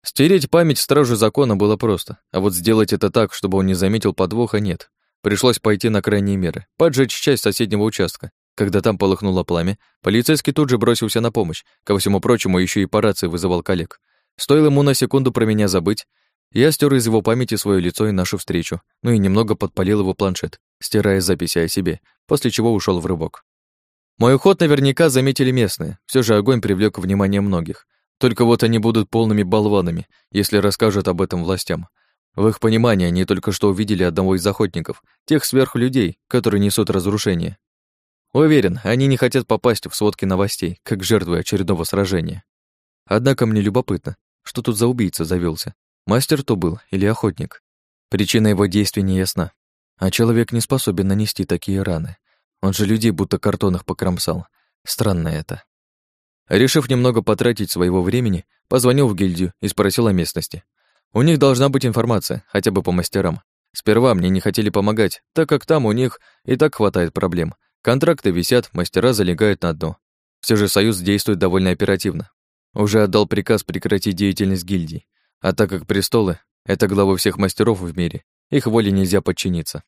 A: Стереть память стражу закона было просто, а вот сделать это так, чтобы он не заметил подвоха, нет. Пришлось пойти на крайние меры, поджечь часть соседнего участка, когда там полыхнуло пламя, полицейский тут же бросился на помощь. Ко всему прочему, еще и по рации вызывал коллег. Стоило ему на секунду про меня забыть, я стер из его памяти свое лицо и нашу встречу, ну и немного подпалил его планшет, стирая записи о себе, после чего ушел в рывок. Мой уход наверняка заметили местные, все же огонь привлек внимание многих. Только вот они будут полными болванами, если расскажут об этом властям. В их понимании они только что увидели одного из охотников, тех сверхлюдей, которые несут разрушение. Уверен, они не хотят попасть в сводки новостей, как жертвы очередного сражения. Однако мне любопытно, что тут за убийца завелся. Мастер то был или охотник? Причина его действий не ясна. А человек не способен нанести такие раны. Он же людей будто картонах покромсал. Странно это. Решив немного потратить своего времени, позвонил в гильдию и спросил о местности. У них должна быть информация, хотя бы по мастерам. Сперва мне не хотели помогать, так как там у них и так хватает проблем. Контракты висят, мастера залегают на дно. Все же союз действует довольно оперативно. Уже отдал приказ прекратить деятельность гильдий. А так как престолы — это главы всех мастеров в мире, их воле нельзя подчиниться.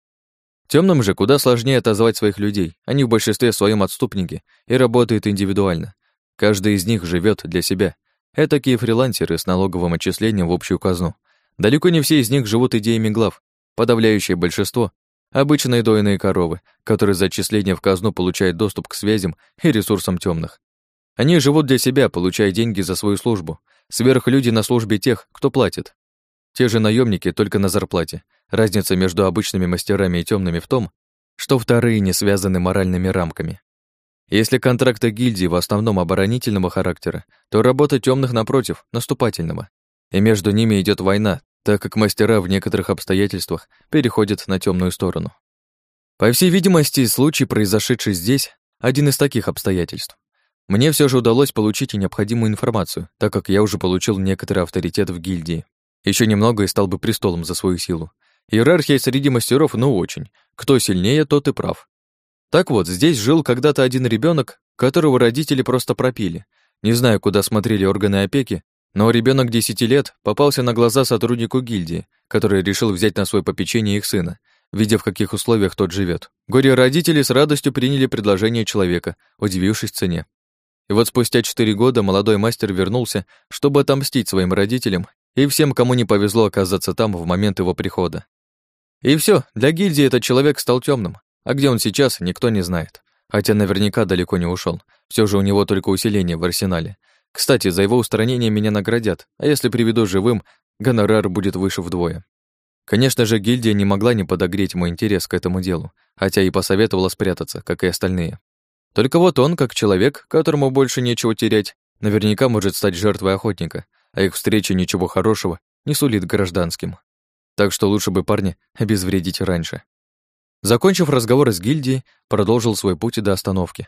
A: Темным же куда сложнее отозвать своих людей. Они в большинстве своем отступники и работают индивидуально. Каждый из них живет для себя. Это такие фрилансеры с налоговым отчислением в общую казну. Далеко не все из них живут идеями глав. Подавляющее большинство — обычные дойные коровы, которые за отчисление в казну получают доступ к связям и ресурсам темных. Они живут для себя, получая деньги за свою службу. Сверхлюди на службе тех, кто платит. Те же наемники только на зарплате. Разница между обычными мастерами и темными в том, что вторые не связаны моральными рамками. Если контракты гильдии в основном оборонительного характера, то работа темных напротив, наступательного. И между ними идет война, так как мастера в некоторых обстоятельствах переходят на темную сторону. По всей видимости, случай, произошедший здесь, один из таких обстоятельств. Мне все же удалось получить и необходимую информацию, так как я уже получил некоторый авторитет в гильдии. Еще немного и стал бы престолом за свою силу. Иерархия среди мастеров, ну очень. Кто сильнее, тот и прав. Так вот, здесь жил когда-то один ребенок, которого родители просто пропили. Не знаю, куда смотрели органы опеки, но ребенок 10 лет попался на глаза сотруднику гильдии, который решил взять на свое попечение их сына, видя, в каких условиях тот живет. Горе-родители с радостью приняли предложение человека, удивившись цене. И вот спустя 4 года молодой мастер вернулся, чтобы отомстить своим родителям и всем, кому не повезло оказаться там в момент его прихода. И все, для гильдии этот человек стал темным, а где он сейчас, никто не знает. Хотя наверняка далеко не ушел. Все же у него только усиление в арсенале. Кстати, за его устранение меня наградят, а если приведу живым, гонорар будет выше вдвое. Конечно же, гильдия не могла не подогреть мой интерес к этому делу, хотя и посоветовала спрятаться, как и остальные. Только вот он, как человек, которому больше нечего терять, наверняка может стать жертвой охотника, а их встреча ничего хорошего не сулит гражданским. Так что лучше бы парня обезвредить раньше. Закончив разговор с гильдией, продолжил свой путь до остановки.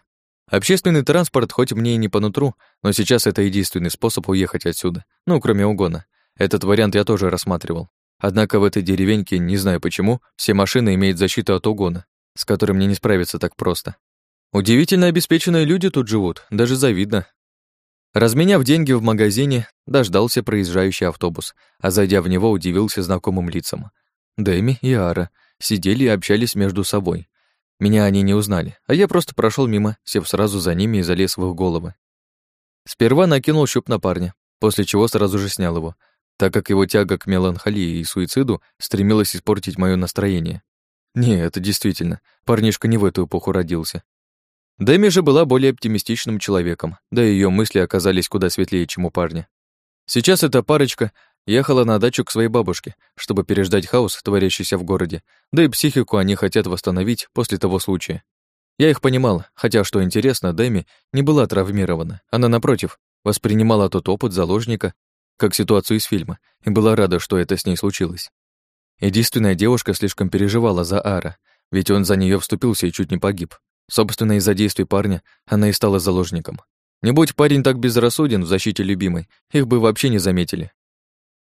A: Общественный транспорт хоть мне и не по нутру, но сейчас это единственный способ уехать отсюда, ну, кроме угона. Этот вариант я тоже рассматривал. Однако в этой деревеньке, не знаю почему, все машины имеют защиту от угона, с которым мне не справиться так просто. Удивительно обеспеченные люди тут живут, даже завидно. Разменяв деньги в магазине, дождался проезжающий автобус, а зайдя в него, удивился знакомым лицам. Дэми и Ара сидели и общались между собой. Меня они не узнали, а я просто прошел мимо, сев сразу за ними и залез в их головы. Сперва накинул щуп на парня, после чего сразу же снял его, так как его тяга к меланхолии и суициду стремилась испортить мое настроение. Не, это действительно, парнишка не в эту эпоху родился, Дэми же была более оптимистичным человеком, да и ее мысли оказались куда светлее, чем у парня. Сейчас эта парочка ехала на дачу к своей бабушке, чтобы переждать хаос, творящийся в городе, да и психику они хотят восстановить после того случая. Я их понимал, хотя, что интересно, Дэми не была травмирована. Она, напротив, воспринимала тот опыт заложника как ситуацию из фильма и была рада, что это с ней случилось. Единственная девушка слишком переживала за Ара, ведь он за нее вступился и чуть не погиб. Собственно, из-за действий парня она и стала заложником. Не будь парень так безрассуден в защите любимой, их бы вообще не заметили.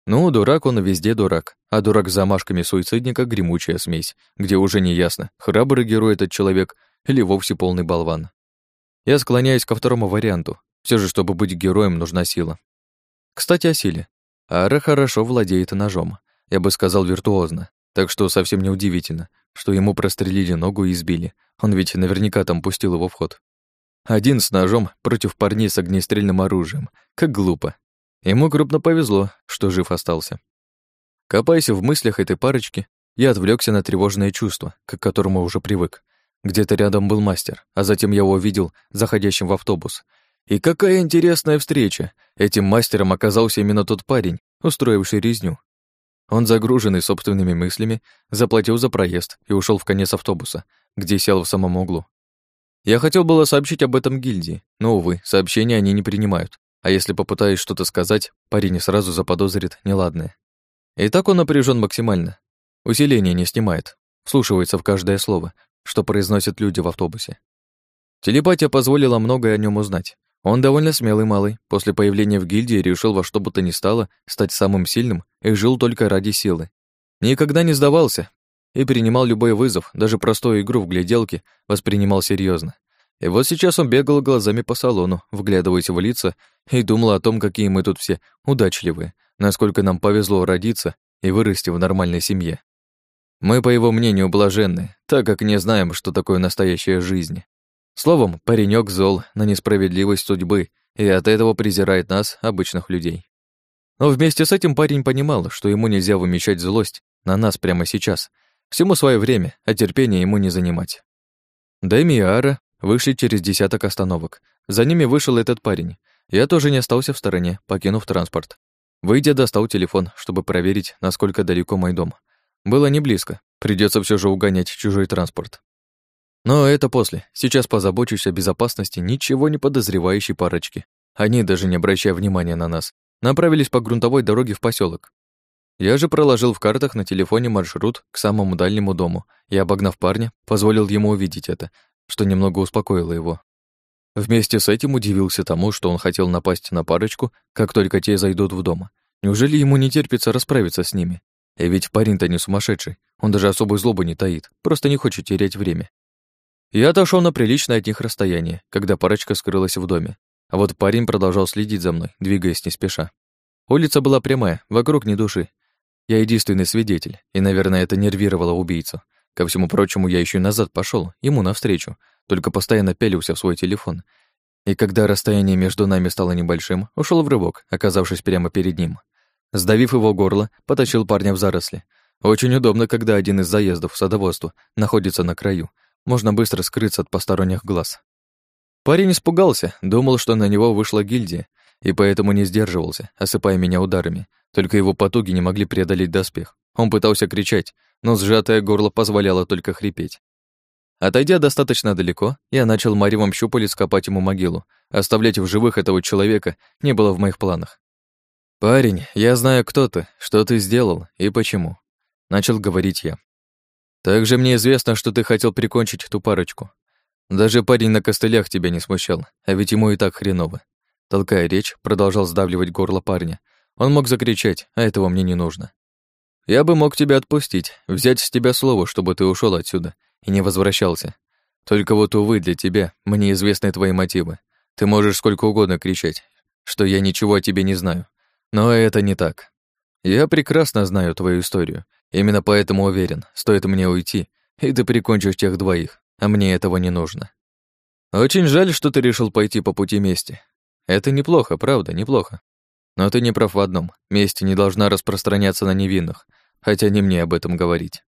A: Ну, дурак он везде дурак, а дурак с замашками суицидника — гремучая смесь, где уже не ясно, храбрый герой этот человек или вовсе полный болван. Я склоняюсь ко второму варианту. Все же, чтобы быть героем, нужна сила. Кстати, о силе. Ара хорошо владеет ножом. Я бы сказал, виртуозно. Так что совсем не удивительно, что ему прострелили ногу и избили. Он ведь наверняка там пустил его в ход. Один с ножом против парней с огнестрельным оружием. Как глупо. Ему крупно повезло, что жив остался. Копаясь в мыслях этой парочки, я отвлекся на тревожное чувство, к которому уже привык. Где-то рядом был мастер, а затем я его видел заходящим в автобус. И какая интересная встреча! Этим мастером оказался именно тот парень, устроивший резню. Он, загруженный собственными мыслями, заплатил за проезд и ушел в конец автобуса, где сел в самом углу. Я хотел было сообщить об этом гильдии, но, увы, сообщения они не принимают, а если попытаюсь что-то сказать, парень сразу заподозрит неладное. И так он напряжен максимально. Усиление не снимает. вслушивается в каждое слово, что произносят люди в автобусе. Телепатия позволила многое о нем узнать. Он довольно смелый малый, после появления в гильдии решил во что бы то ни стало стать самым сильным и жил только ради силы. Никогда не сдавался и принимал любой вызов, даже простую игру в гляделке воспринимал серьезно. И вот сейчас он бегал глазами по салону, вглядываясь в лица, и думал о том, какие мы тут все удачливые, насколько нам повезло родиться и вырасти в нормальной семье. Мы, по его мнению, блаженны, так как не знаем, что такое настоящая жизнь. Словом, паренек зол на несправедливость судьбы и от этого презирает нас, обычных людей. Но вместе с этим парень понимал, что ему нельзя вымещать злость на нас прямо сейчас. Всему свое время, а терпение ему не занимать. Дэми и Ара вышли через десяток остановок. За ними вышел этот парень. Я тоже не остался в стороне, покинув транспорт. Выйдя, достал телефон, чтобы проверить, насколько далеко мой дом. Было не близко, придется все же угонять чужой транспорт. Но это после. Сейчас позабочусь о безопасности ничего не подозревающей парочки. Они, даже не обращая внимания на нас, направились по грунтовой дороге в поселок. Я же проложил в картах на телефоне маршрут к самому дальнему дому и, обогнав парня, позволил ему увидеть это, что немного успокоило его. Вместе с этим удивился тому, что он хотел напасть на парочку, как только те зайдут в дом. Неужели ему не терпится расправиться с ними? И ведь парень-то не сумасшедший, он даже особой злобы не таит, просто не хочет терять время. Я отошел на приличное от них расстояние, когда парочка скрылась в доме. А вот парень продолжал следить за мной, двигаясь не спеша. Улица была прямая, вокруг ни души. Я единственный свидетель, и, наверное, это нервировало убийцу. Ко всему прочему, я еще назад пошел, ему навстречу, только постоянно пялился в свой телефон. И когда расстояние между нами стало небольшим, ушел в рывок, оказавшись прямо перед ним. Сдавив его горло, потащил парня в заросли. Очень удобно, когда один из заездов в садоводство находится на краю, можно быстро скрыться от посторонних глаз. Парень испугался, думал, что на него вышла гильдия, и поэтому не сдерживался, осыпая меня ударами. Только его потуги не могли преодолеть доспех. Он пытался кричать, но сжатое горло позволяло только хрипеть. Отойдя достаточно далеко, я начал маревом щупалец копать ему могилу. Оставлять в живых этого человека не было в моих планах. «Парень, я знаю, кто ты, что ты сделал и почему», — начал говорить я. Также мне известно, что ты хотел прикончить ту парочку. Даже парень на костылях тебя не смущал, а ведь ему и так хреново. Толкая речь, продолжал сдавливать горло парня. Он мог закричать, а этого мне не нужно. Я бы мог тебя отпустить, взять с тебя слово, чтобы ты ушел отсюда и не возвращался. Только вот, увы, для тебя мне известны твои мотивы. Ты можешь сколько угодно кричать, что я ничего о тебе не знаю. Но это не так. Я прекрасно знаю твою историю Именно поэтому уверен, стоит мне уйти, и ты прикончишь тех двоих, а мне этого не нужно. Очень жаль, что ты решил пойти по пути мести. Это неплохо, правда, неплохо. Но ты не прав в одном. Месть не должна распространяться на невинных, хотя не мне об этом говорить.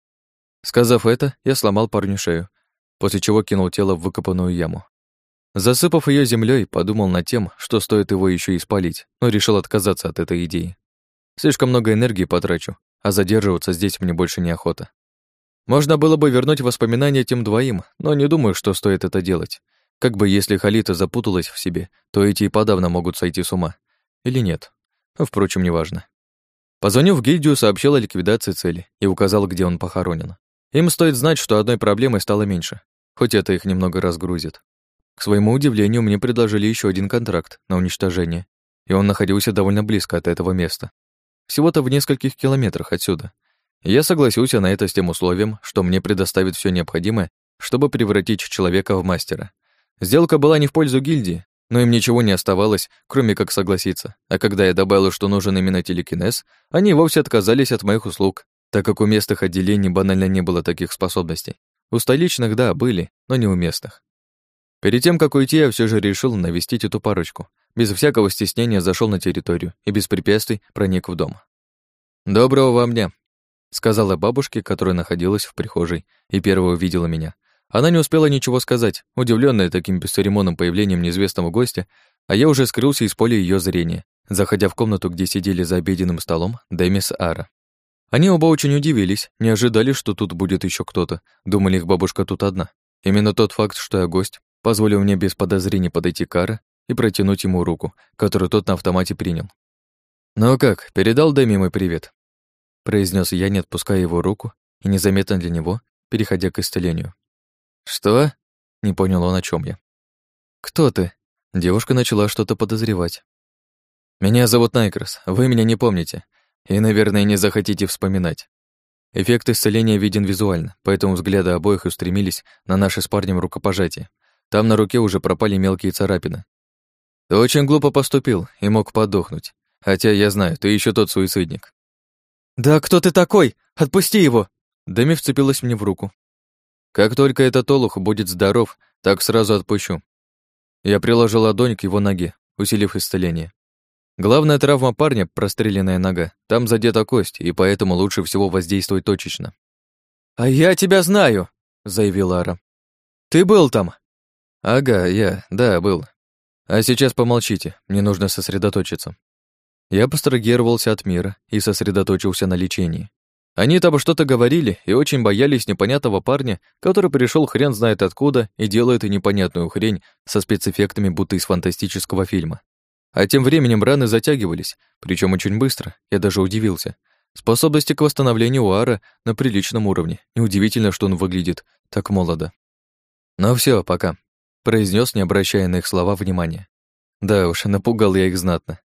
A: Сказав это, я сломал парню шею, после чего кинул тело в выкопанную яму. Засыпав ее землей, подумал над тем, что стоит его еще и спалить, но решил отказаться от этой идеи. Слишком много энергии потрачу, а задерживаться здесь мне больше неохота. Можно было бы вернуть воспоминания тем двоим, но не думаю, что стоит это делать. Как бы если Халита запуталась в себе, то эти и подавно могут сойти с ума. Или нет. Впрочем, неважно. Позвонив в гильдию, сообщил о ликвидации цели и указал, где он похоронен. Им стоит знать, что одной проблемой стало меньше, хоть это их немного разгрузит. К своему удивлению, мне предложили еще один контракт на уничтожение, и он находился довольно близко от этого места, всего-то в нескольких километрах отсюда. Я согласился на это с тем условием, что мне предоставят все необходимое, чтобы превратить человека в мастера. Сделка была не в пользу гильдии, но им ничего не оставалось, кроме как согласиться. А когда я добавил, что нужен именно телекинез, они вовсе отказались от моих услуг, так как у местных отделений банально не было таких способностей. У столичных, да, были, но не у местных. Перед тем, как уйти, я все же решил навестить эту парочку. Без всякого стеснения зашел на территорию и без препятствий проник в дом. «Доброго вам дня», — сказала бабушке, которая находилась в прихожей и первая увидела меня. Она не успела ничего сказать, удивленная таким бесцеремонным появлением неизвестного гостя, а я уже скрылся из поля ее зрения, заходя в комнату, где сидели за обеденным столом Демис Ара. Они оба очень удивились, не ожидали, что тут будет еще кто-то, думали, их бабушка тут одна. Именно тот факт, что я гость, позволил мне без подозрений подойти к Кара и протянуть ему руку, которую тот на автомате принял. «Ну как, передал Дэми мой привет?» произнес я, не отпуская его руку, и незаметно для него переходя к исцелению. «Что?» — не понял он, о чем я. «Кто ты?» Девушка начала что-то подозревать. «Меня зовут Найкрос, вы меня не помните. И, наверное, не захотите вспоминать. Эффект исцеления виден визуально, поэтому взгляды обоих устремились на наши с парнем рукопожатие. Там на руке уже пропали мелкие царапины. Ты очень глупо поступил и мог подохнуть. Хотя я знаю, ты еще тот суицидник.
B: «Да кто ты такой? Отпусти его!»
A: Дэми вцепилась мне в руку. Как только этот олух будет здоров, так сразу отпущу. Я приложил ладонь к его ноге, усилив исцеление. Главная травма парня — простреленная нога. Там задета кость, и поэтому лучше всего воздействовать точечно.
B: «А я тебя знаю», — заявила Ара. «Ты был там?»
A: «Ага, я, да, был. А сейчас помолчите, мне нужно сосредоточиться». Я пострагировался от мира и сосредоточился на лечении. Они там что-то говорили и очень боялись непонятного парня, который пришел хрен знает откуда и делает непонятную хрень со спецэффектами будто из фантастического фильма. А тем временем раны затягивались, причем очень быстро, я даже удивился. Способности к восстановлению у Ара на приличном уровне. Неудивительно, что он выглядит так молодо. «Ну все, пока», — произнес, не обращая на их слова внимания. Да уж, напугал я их знатно.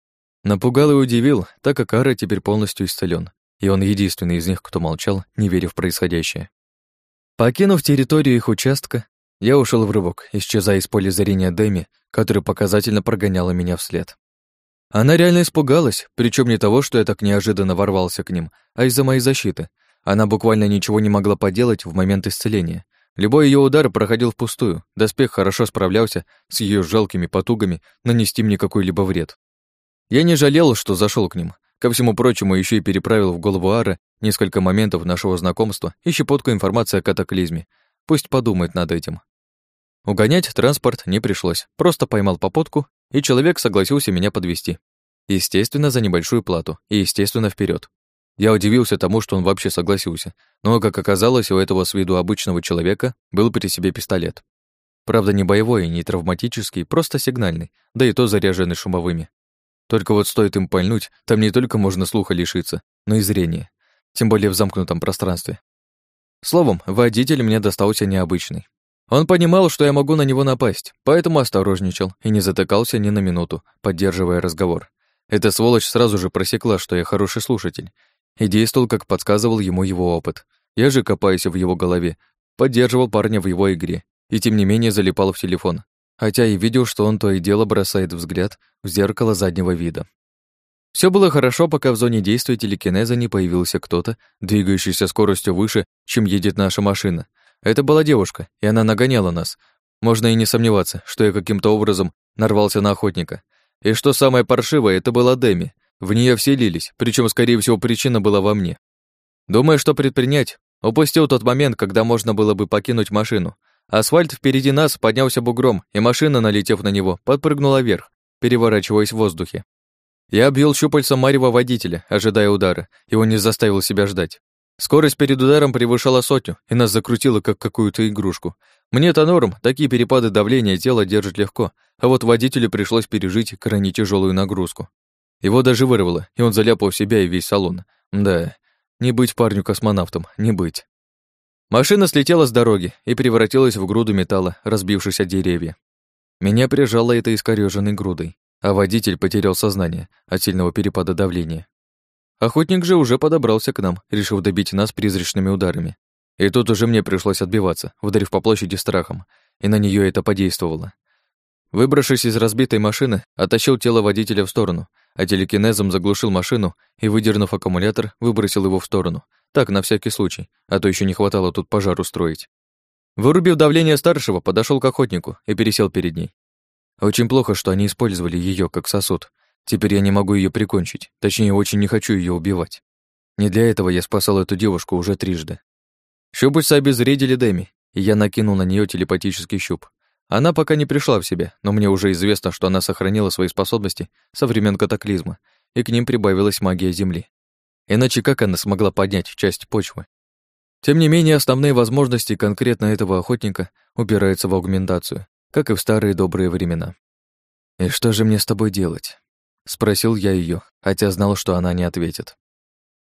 A: Напугал и удивил, так как Ара теперь полностью исцелен, и он единственный из них, кто молчал, не веря в происходящее. Покинув территорию их участка, я ушел в рывок, исчезая из поля зрения Дэми, который показательно прогоняла меня вслед. Она реально испугалась, причем не того, что я так неожиданно ворвался к ним, а из-за моей защиты. Она буквально ничего не могла поделать в момент исцеления. Любой ее удар проходил впустую, доспех хорошо справлялся с ее жалкими потугами нанести мне какой-либо вред. Я не жалел, что зашел к ним. Ко всему прочему, еще и переправил в голову Ара несколько моментов нашего знакомства и щепотку информации о катаклизме. Пусть подумает над этим. Угонять транспорт не пришлось, просто поймал попутку, и человек согласился меня подвести. Естественно, за небольшую плату, и, естественно, вперед. Я удивился тому, что он вообще согласился, но, как оказалось, у этого с виду обычного человека был при себе пистолет. Правда, не боевой и не травматический, просто сигнальный, да и то заряженный шумовыми. Только вот стоит им пальнуть, там не только можно слуха лишиться, но и зрения, тем более в замкнутом пространстве. Словом, водитель мне достался необычный. Он понимал, что я могу на него напасть, поэтому осторожничал и не затыкался ни на минуту, поддерживая разговор. Эта сволочь сразу же просекла, что я хороший слушатель, и действовал, как подсказывал ему его опыт. Я же, копаясь в его голове, поддерживал парня в его игре, и тем не менее залипал в телефон, хотя и видел, что он то и дело бросает взгляд в зеркало заднего вида. Все было хорошо, пока в зоне действия телекинеза не появился кто-то, двигающийся скоростью выше, чем едет наша машина, это была девушка, и она нагоняла нас. Можно и не сомневаться, что я каким-то образом нарвался на охотника. И что самое паршивое, это была Дэми. В нее вселились, причем, скорее всего, причина была во мне. Думая, что предпринять, упустил тот момент, когда можно было бы покинуть машину. Асфальт впереди нас поднялся бугром, и машина, налетев на него, подпрыгнула вверх, переворачиваясь в воздухе. Я обвел щупальца Марева водителя, ожидая удара, и он не заставил себя ждать. Скорость перед ударом превышала сотню, и нас закрутило, как какую-то игрушку. Мне-то норм, такие перепады давления тело держит легко, а вот водителю пришлось пережить крайне тяжелую нагрузку. Его даже вырвало, и он заляпал себя и весь салон. Да, не быть парню-космонавтом, не быть. Машина слетела с дороги и превратилась в груду металла, разбившись о деревья. Меня прижало этой искорёженной грудой, а водитель потерял сознание от сильного перепада давления. Охотник же уже подобрался к нам, решив добить нас призрачными ударами. И тут уже мне пришлось отбиваться, ударив по площади страхом, и на нее это подействовало. Выбравшись из разбитой машины, оттащил тело водителя в сторону, а телекинезом заглушил машину и, выдернув аккумулятор, выбросил его в сторону. Так, на всякий случай, а то еще не хватало тут пожар устроить. Вырубив давление старшего, подошел к охотнику и пересел перед ней. Очень плохо, что они использовали ее как сосуд, Теперь я не могу ее прикончить, точнее, очень не хочу ее убивать. Не для этого я спасал эту девушку уже трижды. Щупальца обезвредили Дэми, и я накинул на нее телепатический щуп. Она пока не пришла в себя, но мне уже известно, что она сохранила свои способности со времен катаклизма, и к ним прибавилась магия Земли. Иначе как она смогла поднять часть почвы? Тем не менее, основные возможности конкретно этого охотника упираются в аугментацию, как и в старые добрые времена. И что же мне с тобой делать? Спросил я ее, хотя знал, что она не ответит.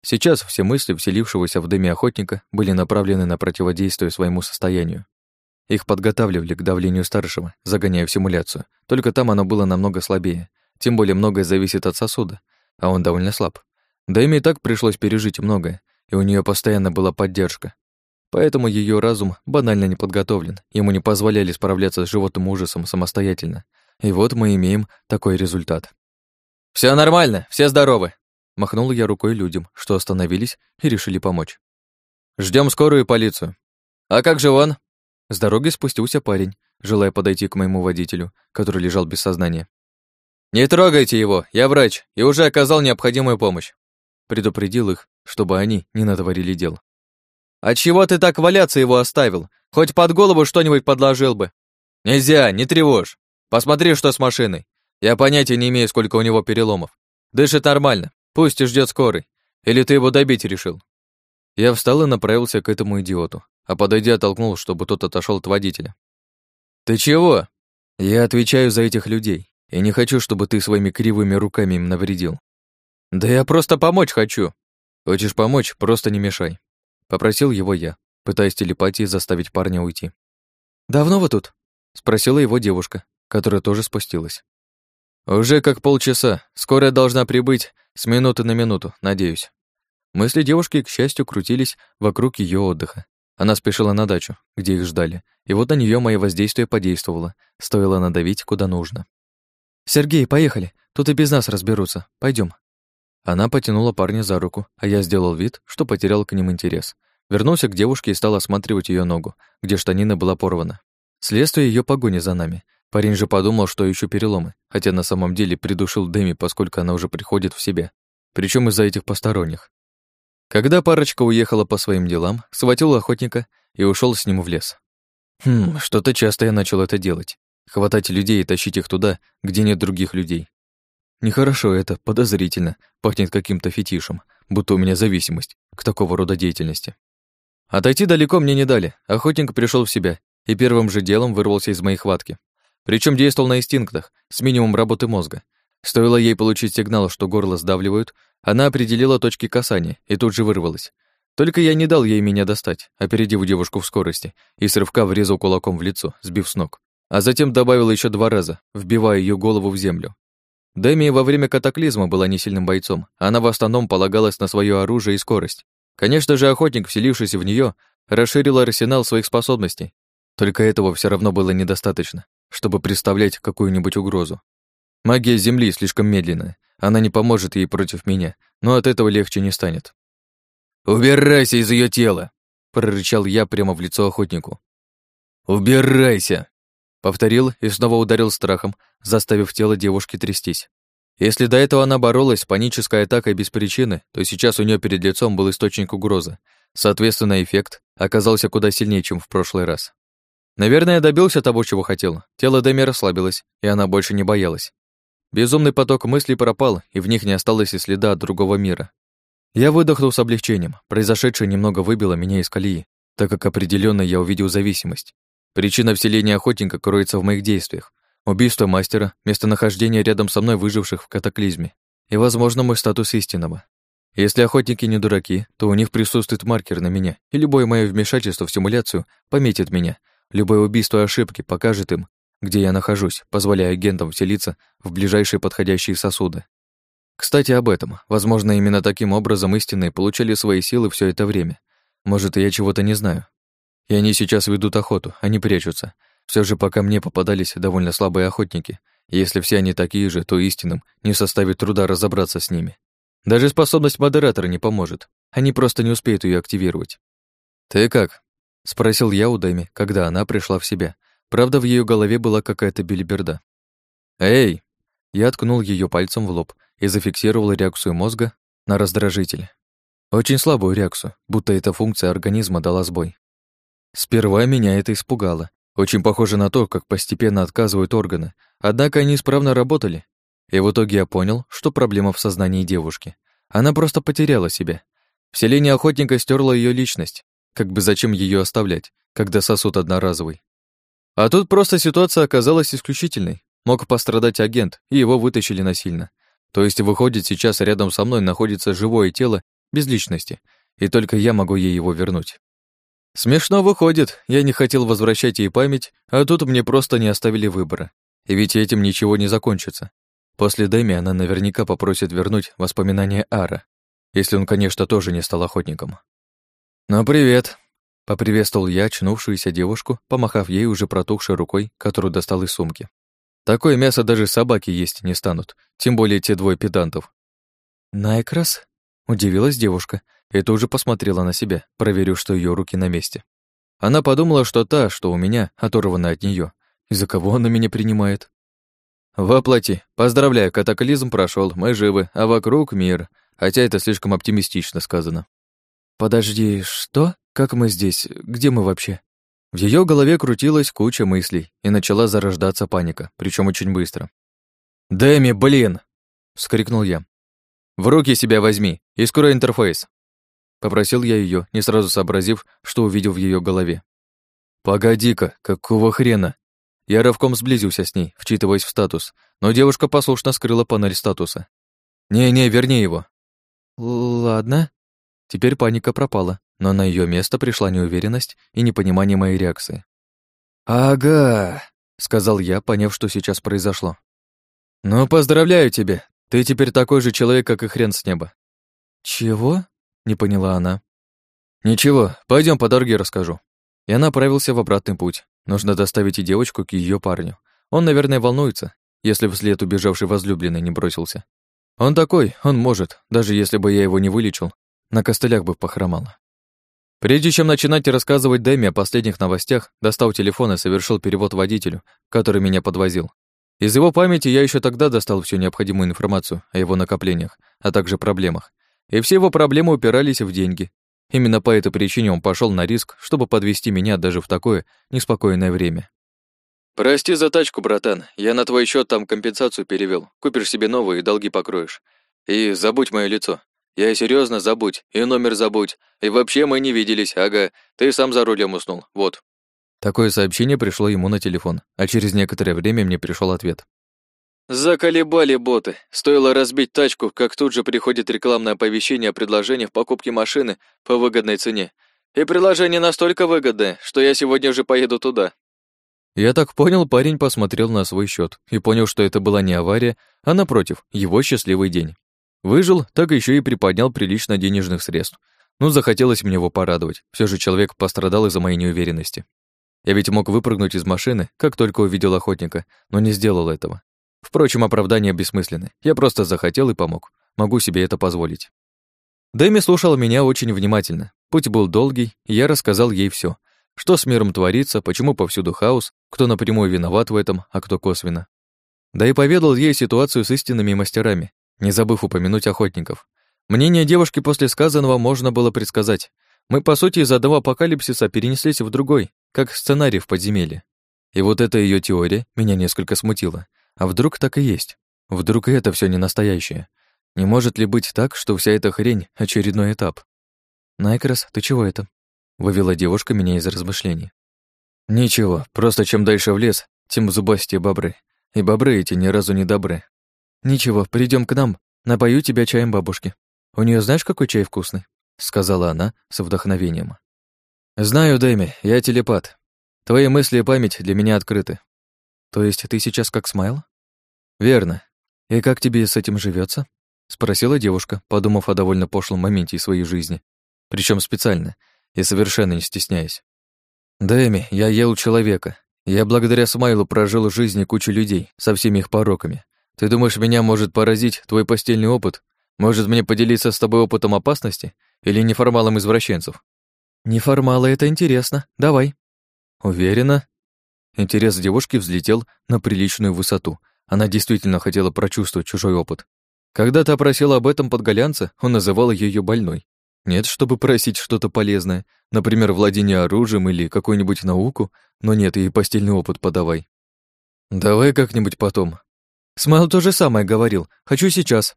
A: Сейчас все мысли вселившегося в дыме охотника были направлены на противодействие своему состоянию. Их подготавливали к давлению старшего, загоняя в симуляцию. Только там оно было намного слабее. Тем более многое зависит от сосуда, а он довольно слаб. Да и так пришлось пережить многое, и у нее постоянно была поддержка. Поэтому ее разум банально не подготовлен, ему не позволяли справляться с животным ужасом самостоятельно. И вот мы имеем такой результат.
D: Все нормально, все здоровы!»
A: Махнул я рукой людям, что остановились и решили помочь. Ждем скорую и полицию.
D: А как же он?
A: С дороги спустился парень, желая подойти к моему водителю, который лежал без сознания.
D: «Не трогайте его, я врач и уже оказал необходимую помощь»,
A: предупредил их, чтобы они не натворили дел.
D: «А чего ты так валяться его оставил? Хоть под голову что-нибудь подложил бы». «Нельзя, не тревожь. Посмотри, что с машиной. Я понятия не имею, сколько у него переломов. Дышит нормально, пусть и ждет скорый. Или ты его добить решил?»
A: Я встал и направился к этому идиоту, а подойдя оттолкнул, чтобы тот отошел от водителя.
D: «Ты чего?»
A: «Я отвечаю за этих людей, и не хочу, чтобы ты своими кривыми руками им навредил».
D: «Да я просто помочь хочу».
A: «Хочешь помочь, просто не мешай», — попросил его я, пытаясь телепатией заставить парня уйти.
B: «Давно вы тут?»
A: — спросила его девушка, которая тоже спустилась.
D: «Уже как полчаса. Скоро должна прибыть с минуты на минуту, надеюсь».
A: Мысли девушки, к счастью, крутились вокруг ее отдыха. Она спешила на дачу, где их ждали, и вот на нее мое воздействие подействовало, стоило надавить куда нужно.
B: «Сергей, поехали, тут и без нас разберутся, пойдем.
A: Она потянула парня за руку, а я сделал вид, что потерял к ним интерес. Вернулся к девушке и стал осматривать ее ногу, где штанина была порвана. Следствие ее погони за нами. Парень же подумал, что ищу переломы, хотя на самом деле придушил Дэми, поскольку она уже приходит в себя. Причем из-за этих посторонних. Когда парочка уехала по своим делам, схватил охотника и ушел с ним в лес. Хм, что-то часто я начал это делать. Хватать людей и тащить их туда, где нет других людей. Нехорошо это, подозрительно, пахнет каким-то фетишем, будто у меня зависимость к такого рода деятельности. Отойти далеко мне не дали. Охотник пришел в себя и первым же делом вырвался из моей хватки. Причем действовал на инстинктах, с минимум работы мозга. Стоило ей получить сигнал, что горло сдавливают, она определила точки касания и тут же вырвалась. Только я не дал ей меня достать, опередив девушку в скорости, и с рывка врезал кулаком в лицо, сбив с ног. А затем добавил еще два раза, вбивая ее голову в землю. Дэми во время катаклизма была не сильным бойцом, она в основном полагалась на свое оружие и скорость. Конечно же, охотник, вселившийся в нее, расширил арсенал своих способностей. Только этого все равно было недостаточно, чтобы представлять какую-нибудь угрозу. Магия Земли слишком медленная, она не поможет ей против меня, но от этого легче не станет. «Убирайся из ее тела!» — прорычал я прямо в лицо охотнику. «Убирайся!» — повторил и снова ударил страхом, заставив тело девушки трястись. Если до этого она боролась с панической атакой без причины, то сейчас у нее перед лицом был источник угрозы. Соответственно, эффект оказался куда сильнее, чем в прошлый раз. Наверное, добился того, чего хотел. Тело Дэми расслабилось, и она больше не боялась. Безумный поток мыслей пропал, и в них не осталось и следа от другого мира. Я выдохнул с облегчением. Произошедшее немного выбило меня из колеи, так как определенно я увидел зависимость. Причина вселения охотника кроется в моих действиях. Убийство мастера, местонахождение рядом со мной выживших в катаклизме и, возможно, мой статус истинного. Если охотники не дураки, то у них присутствует маркер на меня, и любое мое вмешательство в симуляцию пометит меня. Любое убийство ошибки покажет им, где я нахожусь, позволяя агентам вселиться в ближайшие подходящие сосуды. Кстати, об этом. Возможно, именно таким образом истинные получали свои силы все это время. Может, я чего-то не знаю. И они сейчас ведут охоту, они прячутся. Все же пока мне попадались довольно слабые охотники. Если все они такие же, то истинным не составит труда разобраться с ними. Даже способность модератора не поможет. Они просто не успеют ее активировать. «Ты как?» — спросил я у Дэми, когда она пришла в себя, Правда, в ее голове была какая-то белиберда. «Эй!» Я ткнул ее пальцем в лоб и зафиксировал реакцию мозга на раздражитель. Очень слабую реакцию, будто эта функция организма дала сбой. Сперва меня это испугало. Очень похоже на то, как постепенно отказывают органы, однако они исправно работали. И в итоге я понял, что проблема в сознании девушки. Она просто потеряла себя. Вселение охотника стерло ее личность. Как бы зачем ее оставлять, когда сосуд одноразовый? А тут просто ситуация оказалась исключительной. Мог пострадать агент, и его вытащили насильно. То есть, выходит, сейчас рядом со мной находится живое тело без личности, и только я могу ей его вернуть. Смешно выходит, я не хотел возвращать ей память, а тут мне просто не оставили выбора. И ведь этим ничего не закончится. После Дэми она наверняка попросит вернуть воспоминания Ара, если он, конечно, тоже не стал охотником. «Ну, привет», — поприветствовал я очнувшуюся девушку, помахав ей уже протухшей рукой, которую достал из сумки. Такое мясо даже собаки есть не станут, тем более те двое педантов. «Найкрас?» — удивилась девушка и тут же посмотрела на себя, проверив, что ее руки на месте. Она подумала, что та, что у меня, оторвана от нее. Из-за кого она меня принимает? Воплоти. Поздравляю, катаклизм прошел, мы живы, а вокруг мир. Хотя это слишком оптимистично сказано. Подожди, что? Как мы здесь? Где мы вообще? В ее голове крутилась куча мыслей, и начала зарождаться паника, причем очень быстро. «Дэми, блин!» — вскрикнул я. «В руки себя возьми и скоро интерфейс!» Попросил я ее, не сразу сообразив, что увидел в ее голове. «Погоди-ка, какого хрена?» Я рывком сблизился с ней, вчитываясь в статус, но девушка послушно скрыла панель статуса. «Не-не, верни его». «Ладно». Теперь паника пропала, но на ее место пришла неуверенность и непонимание моей реакции. «Ага», — сказал я, поняв, что сейчас произошло. «Ну, поздравляю тебя. Ты теперь такой же человек, как и хрен с неба». «Чего?» — не поняла она. «Ничего, пойдем по дороге расскажу». И она отправился в обратный путь. Нужно доставить и девочку к ее парню. Он, наверное, волнуется, если вслед убежавший возлюбленный не бросился. Он такой, он может, даже если бы я его не вылечил, на костылях бы похромало. Прежде чем начинать рассказывать Дэми о последних новостях, достал телефон и совершил перевод водителю, который меня подвозил. Из его памяти я еще тогда достал всю необходимую информацию о его накоплениях, а также проблемах. И все его проблемы упирались в деньги, Именно по этой причине он пошел на риск, чтобы подвести меня даже в такое неспокойное время.
B: «Прости за тачку, братан. Я на твой счет там компенсацию перевел. Купишь себе новую и долги покроешь. И забудь мое лицо. Я серьезно забудь. И номер забудь. И вообще мы не виделись. Ага, ты сам за рулем уснул. Вот».
A: Такое сообщение пришло ему на телефон, а через некоторое время мне пришел ответ.
B: Заколебали боты. Стоило разбить тачку, как тут же приходит рекламное оповещение о предложениях покупки машины по выгодной цене. И предложение настолько выгодное, что я сегодня же поеду туда.
A: Я так понял, парень посмотрел на свой счет и понял, что это была не авария, а напротив, его счастливый день. Выжил, так еще и приподнял прилично денежных средств. Ну, захотелось мне его порадовать. Все же человек пострадал из-за моей неуверенности. Я ведь мог выпрыгнуть из машины, как только увидел охотника, но не сделал этого. Впрочем, оправдания бессмысленны. Я просто захотел и помог. Могу себе это позволить. Дэми слушала меня очень внимательно. Путь был долгий, я рассказал ей все, Что с миром творится, почему повсюду хаос, кто напрямую виноват в этом, а кто косвенно. Да и поведал ей ситуацию с истинными мастерами, не забыв упомянуть охотников. Мнение девушки после сказанного можно было предсказать. Мы, по сути, из одного апокалипсиса перенеслись в другой, как сценарий в подземелье. И вот эта ее теория меня несколько смутила. А вдруг так и есть? Вдруг это все не настоящее? Не может ли быть так, что вся эта хрень — очередной этап? «Найкрас, ты чего это?» — вывела девушка меня из размышлений. «Ничего, просто чем дальше в лес, тем зубастее бобры. И бобры эти ни разу не добры. Ничего, придем к нам, напою тебя чаем бабушки. У нее знаешь, какой чай вкусный?» — сказала она с вдохновением. «Знаю, Дэми, я телепат. Твои мысли и память для меня открыты. То есть ты сейчас как Смайл? «Верно. И как тебе с этим живется? спросила девушка, подумав о довольно пошлом моменте своей жизни. Причем специально и совершенно не стесняясь. «Дэми, я ел человека. Я благодаря Смайлу прожил в жизни кучу людей со всеми их пороками. Ты думаешь, меня может поразить твой постельный опыт? Может мне поделиться с тобой опытом опасности или неформалом извращенцев?» «Неформалы — это интересно. Давай». «Уверена?» Интерес девушки взлетел на приличную высоту, она действительно хотела прочувствовать чужой опыт. Когда та просила об этом подголянца, он называл ее больной. Нет, чтобы просить что-то полезное, например, владение оружием или какую-нибудь науку, но нет, и постельный опыт подавай. Давай как-нибудь потом. Смайл то же самое говорил. Хочу сейчас.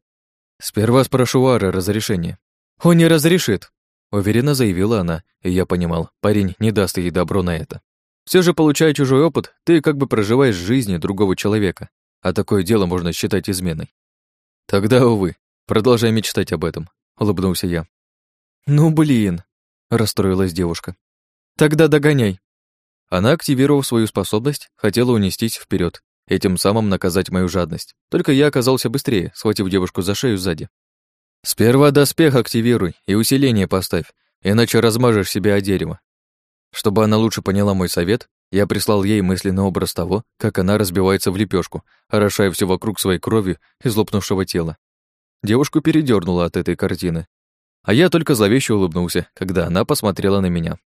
A: Сперва спрошу Ара разрешение. Он не разрешит, уверенно заявила она, и я понимал, парень не даст ей добро на это. Все же, получая чужой опыт, ты как бы проживаешь жизнь другого человека, а такое дело можно считать изменой. Тогда, увы, продолжай мечтать об этом, улыбнулся я. «Ну, блин!» — расстроилась девушка. «Тогда догоняй!» Она, активировав свою способность, хотела унестись вперед, этим самым наказать мою жадность. Только я оказался быстрее, схватив девушку за шею сзади. «Сперва доспех активируй и усиление поставь, иначе размажешь себя о дерево». Чтобы она лучше поняла мой совет, я прислал ей мысленный образ того, как она разбивается в лепешку, орошая все вокруг своей кровью из лопнувшего тела. Девушку передернуло от этой картины, а я только зловеще улыбнулся, когда она посмотрела на меня.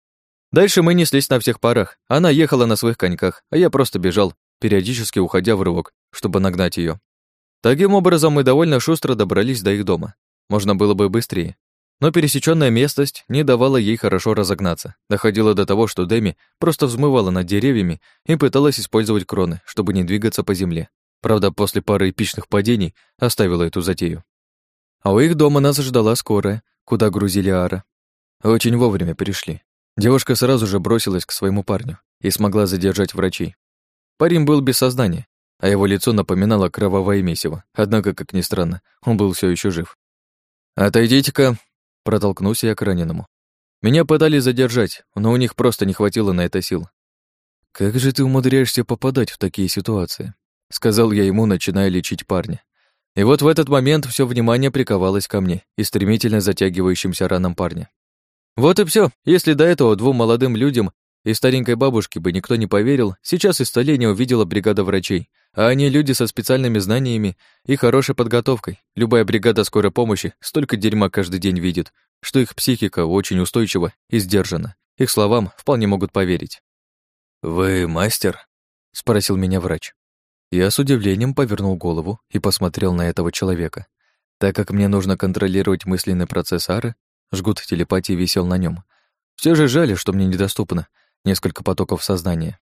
A: Дальше мы неслись на всех парах. Она ехала на своих коньках, а я просто бежал, периодически уходя в рывок, чтобы нагнать ее. Таким образом, мы довольно шустро добрались до их дома. Можно было бы быстрее. Но пересеченная местность не давала ей хорошо разогнаться. Доходило до того, что Дэми просто взмывала над деревьями и пыталась использовать кроны, чтобы не двигаться по земле. Правда, после пары эпичных падений оставила эту затею. А у их дома нас ждала скорая, куда грузили Ара. Очень вовремя пришли. Девушка сразу же бросилась к своему парню и смогла задержать врачей. Парень был без сознания, а его лицо напоминало кровавое месиво, однако, как ни странно, он был все еще жив. «Отойдите-ка», — протолкнулся я к раненому. Меня пытались задержать, но у них просто не хватило на это сил. «Как же ты умудряешься попадать в такие ситуации?» — сказал я ему, начиная лечить парня. И вот в этот момент все внимание приковалось ко мне и стремительно затягивающимся ранам парня. Вот и все. Если до этого двум молодым людям и старенькой бабушке бы никто не поверил, сейчас из столения увидела бригада врачей, а они люди со специальными знаниями и хорошей подготовкой. Любая бригада скорой помощи столько дерьма каждый день видит, что их психика очень устойчива и сдержана. Их словам вполне могут поверить. «Вы мастер?» — спросил меня врач. Я с удивлением повернул голову и посмотрел на этого человека. Так как мне нужно контролировать мысленный процесс Ары, жгут телепатии висел на нем. Все же жаль, что мне недоступно несколько потоков сознания.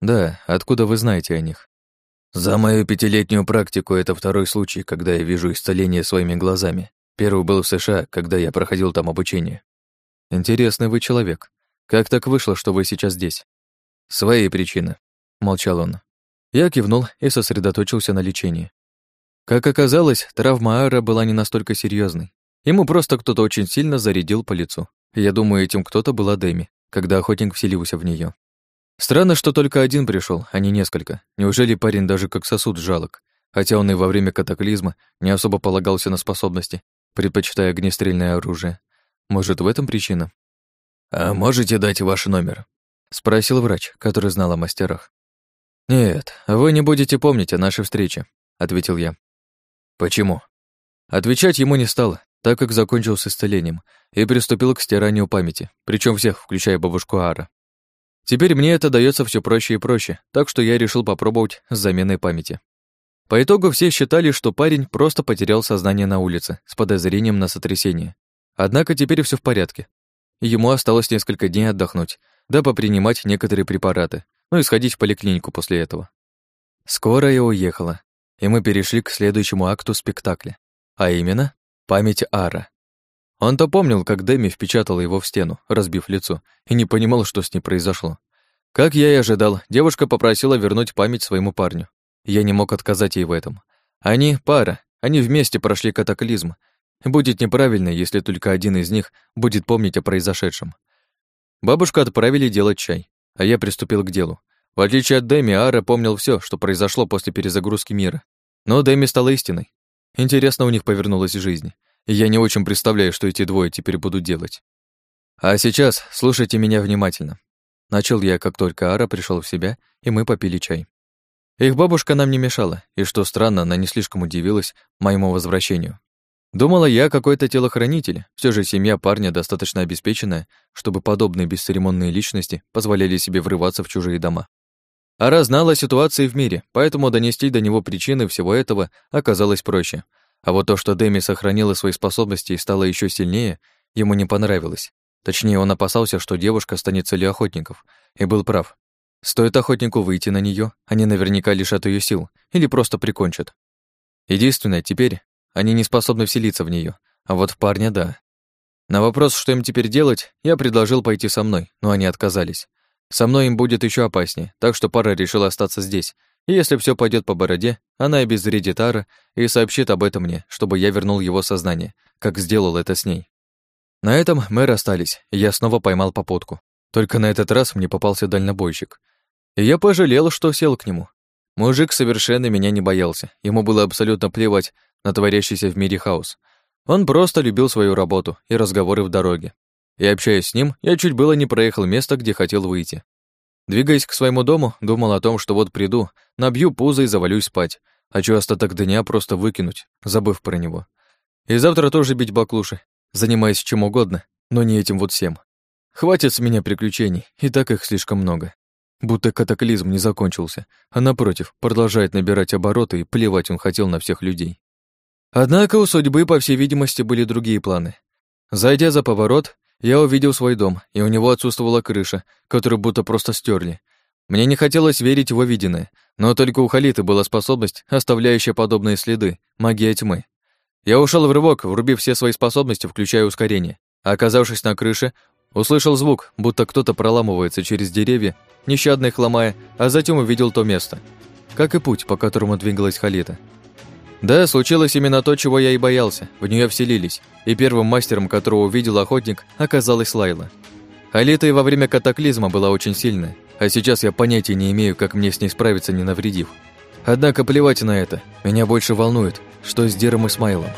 A: Да, откуда вы знаете о них? За мою пятилетнюю практику это второй случай, когда я вижу исцеление своими глазами. Первый был в США, когда я проходил там обучение. Интересный вы человек. Как так вышло, что вы сейчас здесь? Свои причины, молчал он. Я кивнул и сосредоточился на лечении. Как оказалось, травма Ара была не настолько серьезной. Ему просто кто-то очень сильно зарядил по лицу. Я думаю, этим кто-то был Дэми, когда охотник вселился в нее. Странно, что только один пришел, а не несколько. Неужели парень даже как сосуд жалок? Хотя он и во время катаклизма не особо полагался на способности, предпочитая огнестрельное оружие. Может, в этом причина? «А можете дать ваш номер?» — спросил врач, который знал о мастерах. «Нет, вы не будете помнить о нашей встрече», — ответил я. «Почему?» Отвечать ему не стал, так как закончил с исцелением и приступил к стиранию памяти, причем всех, включая бабушку Ара. Теперь мне это дается все проще и проще, так что я решил попробовать с заменой памяти. По итогу все считали, что парень просто потерял сознание на улице с подозрением на сотрясение. Однако теперь все в порядке. Ему осталось несколько дней отдохнуть, да попринимать некоторые препараты, ну и сходить в поликлинику после этого. Скоро я уехала, и мы перешли к следующему акту спектакля, а именно память Ара. Он-то помнил, как Дэми впечатала его в стену, разбив лицо, и не понимал, что с ней произошло. Как я и ожидал, девушка попросила вернуть память своему парню. Я не мог отказать ей в этом. Они — пара, они вместе прошли катаклизм. Будет неправильно, если только один из них будет помнить о произошедшем. Бабушку отправили делать чай а я приступил к делу. В отличие от Дэми, Ара помнил все, что произошло после перезагрузки мира. Но Дэми стала истиной. Интересно у них повернулась жизнь, и я не очень представляю, что эти двое теперь будут делать. А сейчас слушайте меня внимательно. Начал я, как только Ара пришел в себя, и мы попили чай. Их бабушка нам не мешала, и, что странно, она не слишком удивилась моему возвращению. Думала я какой-то телохранитель, все же семья парня достаточно обеспеченная, чтобы подобные бесцеремонные личности позволяли себе врываться в чужие дома. Ара знала ситуации в мире, поэтому донести до него причины всего этого оказалось проще. А вот то, что Дэми сохранила свои способности и стала еще сильнее, ему не понравилось. Точнее, он опасался, что девушка станет целью охотников, и был прав. Стоит охотнику выйти на нее, они наверняка лишат ее сил или просто прикончат. Единственное, теперь они не способны вселиться в нее, а вот в парня — да. На вопрос, что им теперь делать, я предложил пойти со мной, но они отказались. Со мной им будет еще опаснее, так что пара решила остаться здесь. И если все пойдет по бороде, она обезвредит Ара и сообщит об этом мне, чтобы я вернул его сознание, как сделал это с ней. На этом мы расстались, и я снова поймал попутку. Только на этот раз мне попался дальнобойщик. И я пожалел, что сел к нему. Мужик совершенно меня не боялся. Ему было абсолютно плевать на творящийся в мире хаос. Он просто любил свою работу и разговоры в дороге. И общаясь с ним, я чуть было не проехал место, где хотел выйти. Двигаясь к своему дому, думал о том, что вот приду, набью пузо и завалюсь спать, хочу остаток дня просто выкинуть, забыв про него. И завтра тоже бить баклуши, занимаясь чем угодно, но не этим вот всем. Хватит с меня приключений, и так их слишком много. Будто катаклизм не закончился, а напротив, продолжает набирать обороты и плевать он хотел на всех людей. Однако у судьбы, по всей видимости, были другие планы. Зайдя за поворот, я увидел свой дом, и у него отсутствовала крыша, которую будто просто стерли. Мне не хотелось верить в увиденное, но только у Халиты была способность, оставляющая подобные следы, магия тьмы. Я ушел в рывок, врубив все свои способности, включая ускорение. Оказавшись на крыше, услышал звук, будто кто-то проламывается через деревья, нещадно их ломая, а затем увидел то место. Как и путь, по которому двигалась Халита. Да, случилось именно то, чего я и боялся. В нее вселились, и первым мастером, которого увидел охотник, оказалась Лайла. Алита и во время катаклизма была очень сильная, а сейчас я понятия не имею, как мне с ней справиться, не навредив. Однако плевать на это, меня больше волнует, что с Дером Исмаилом.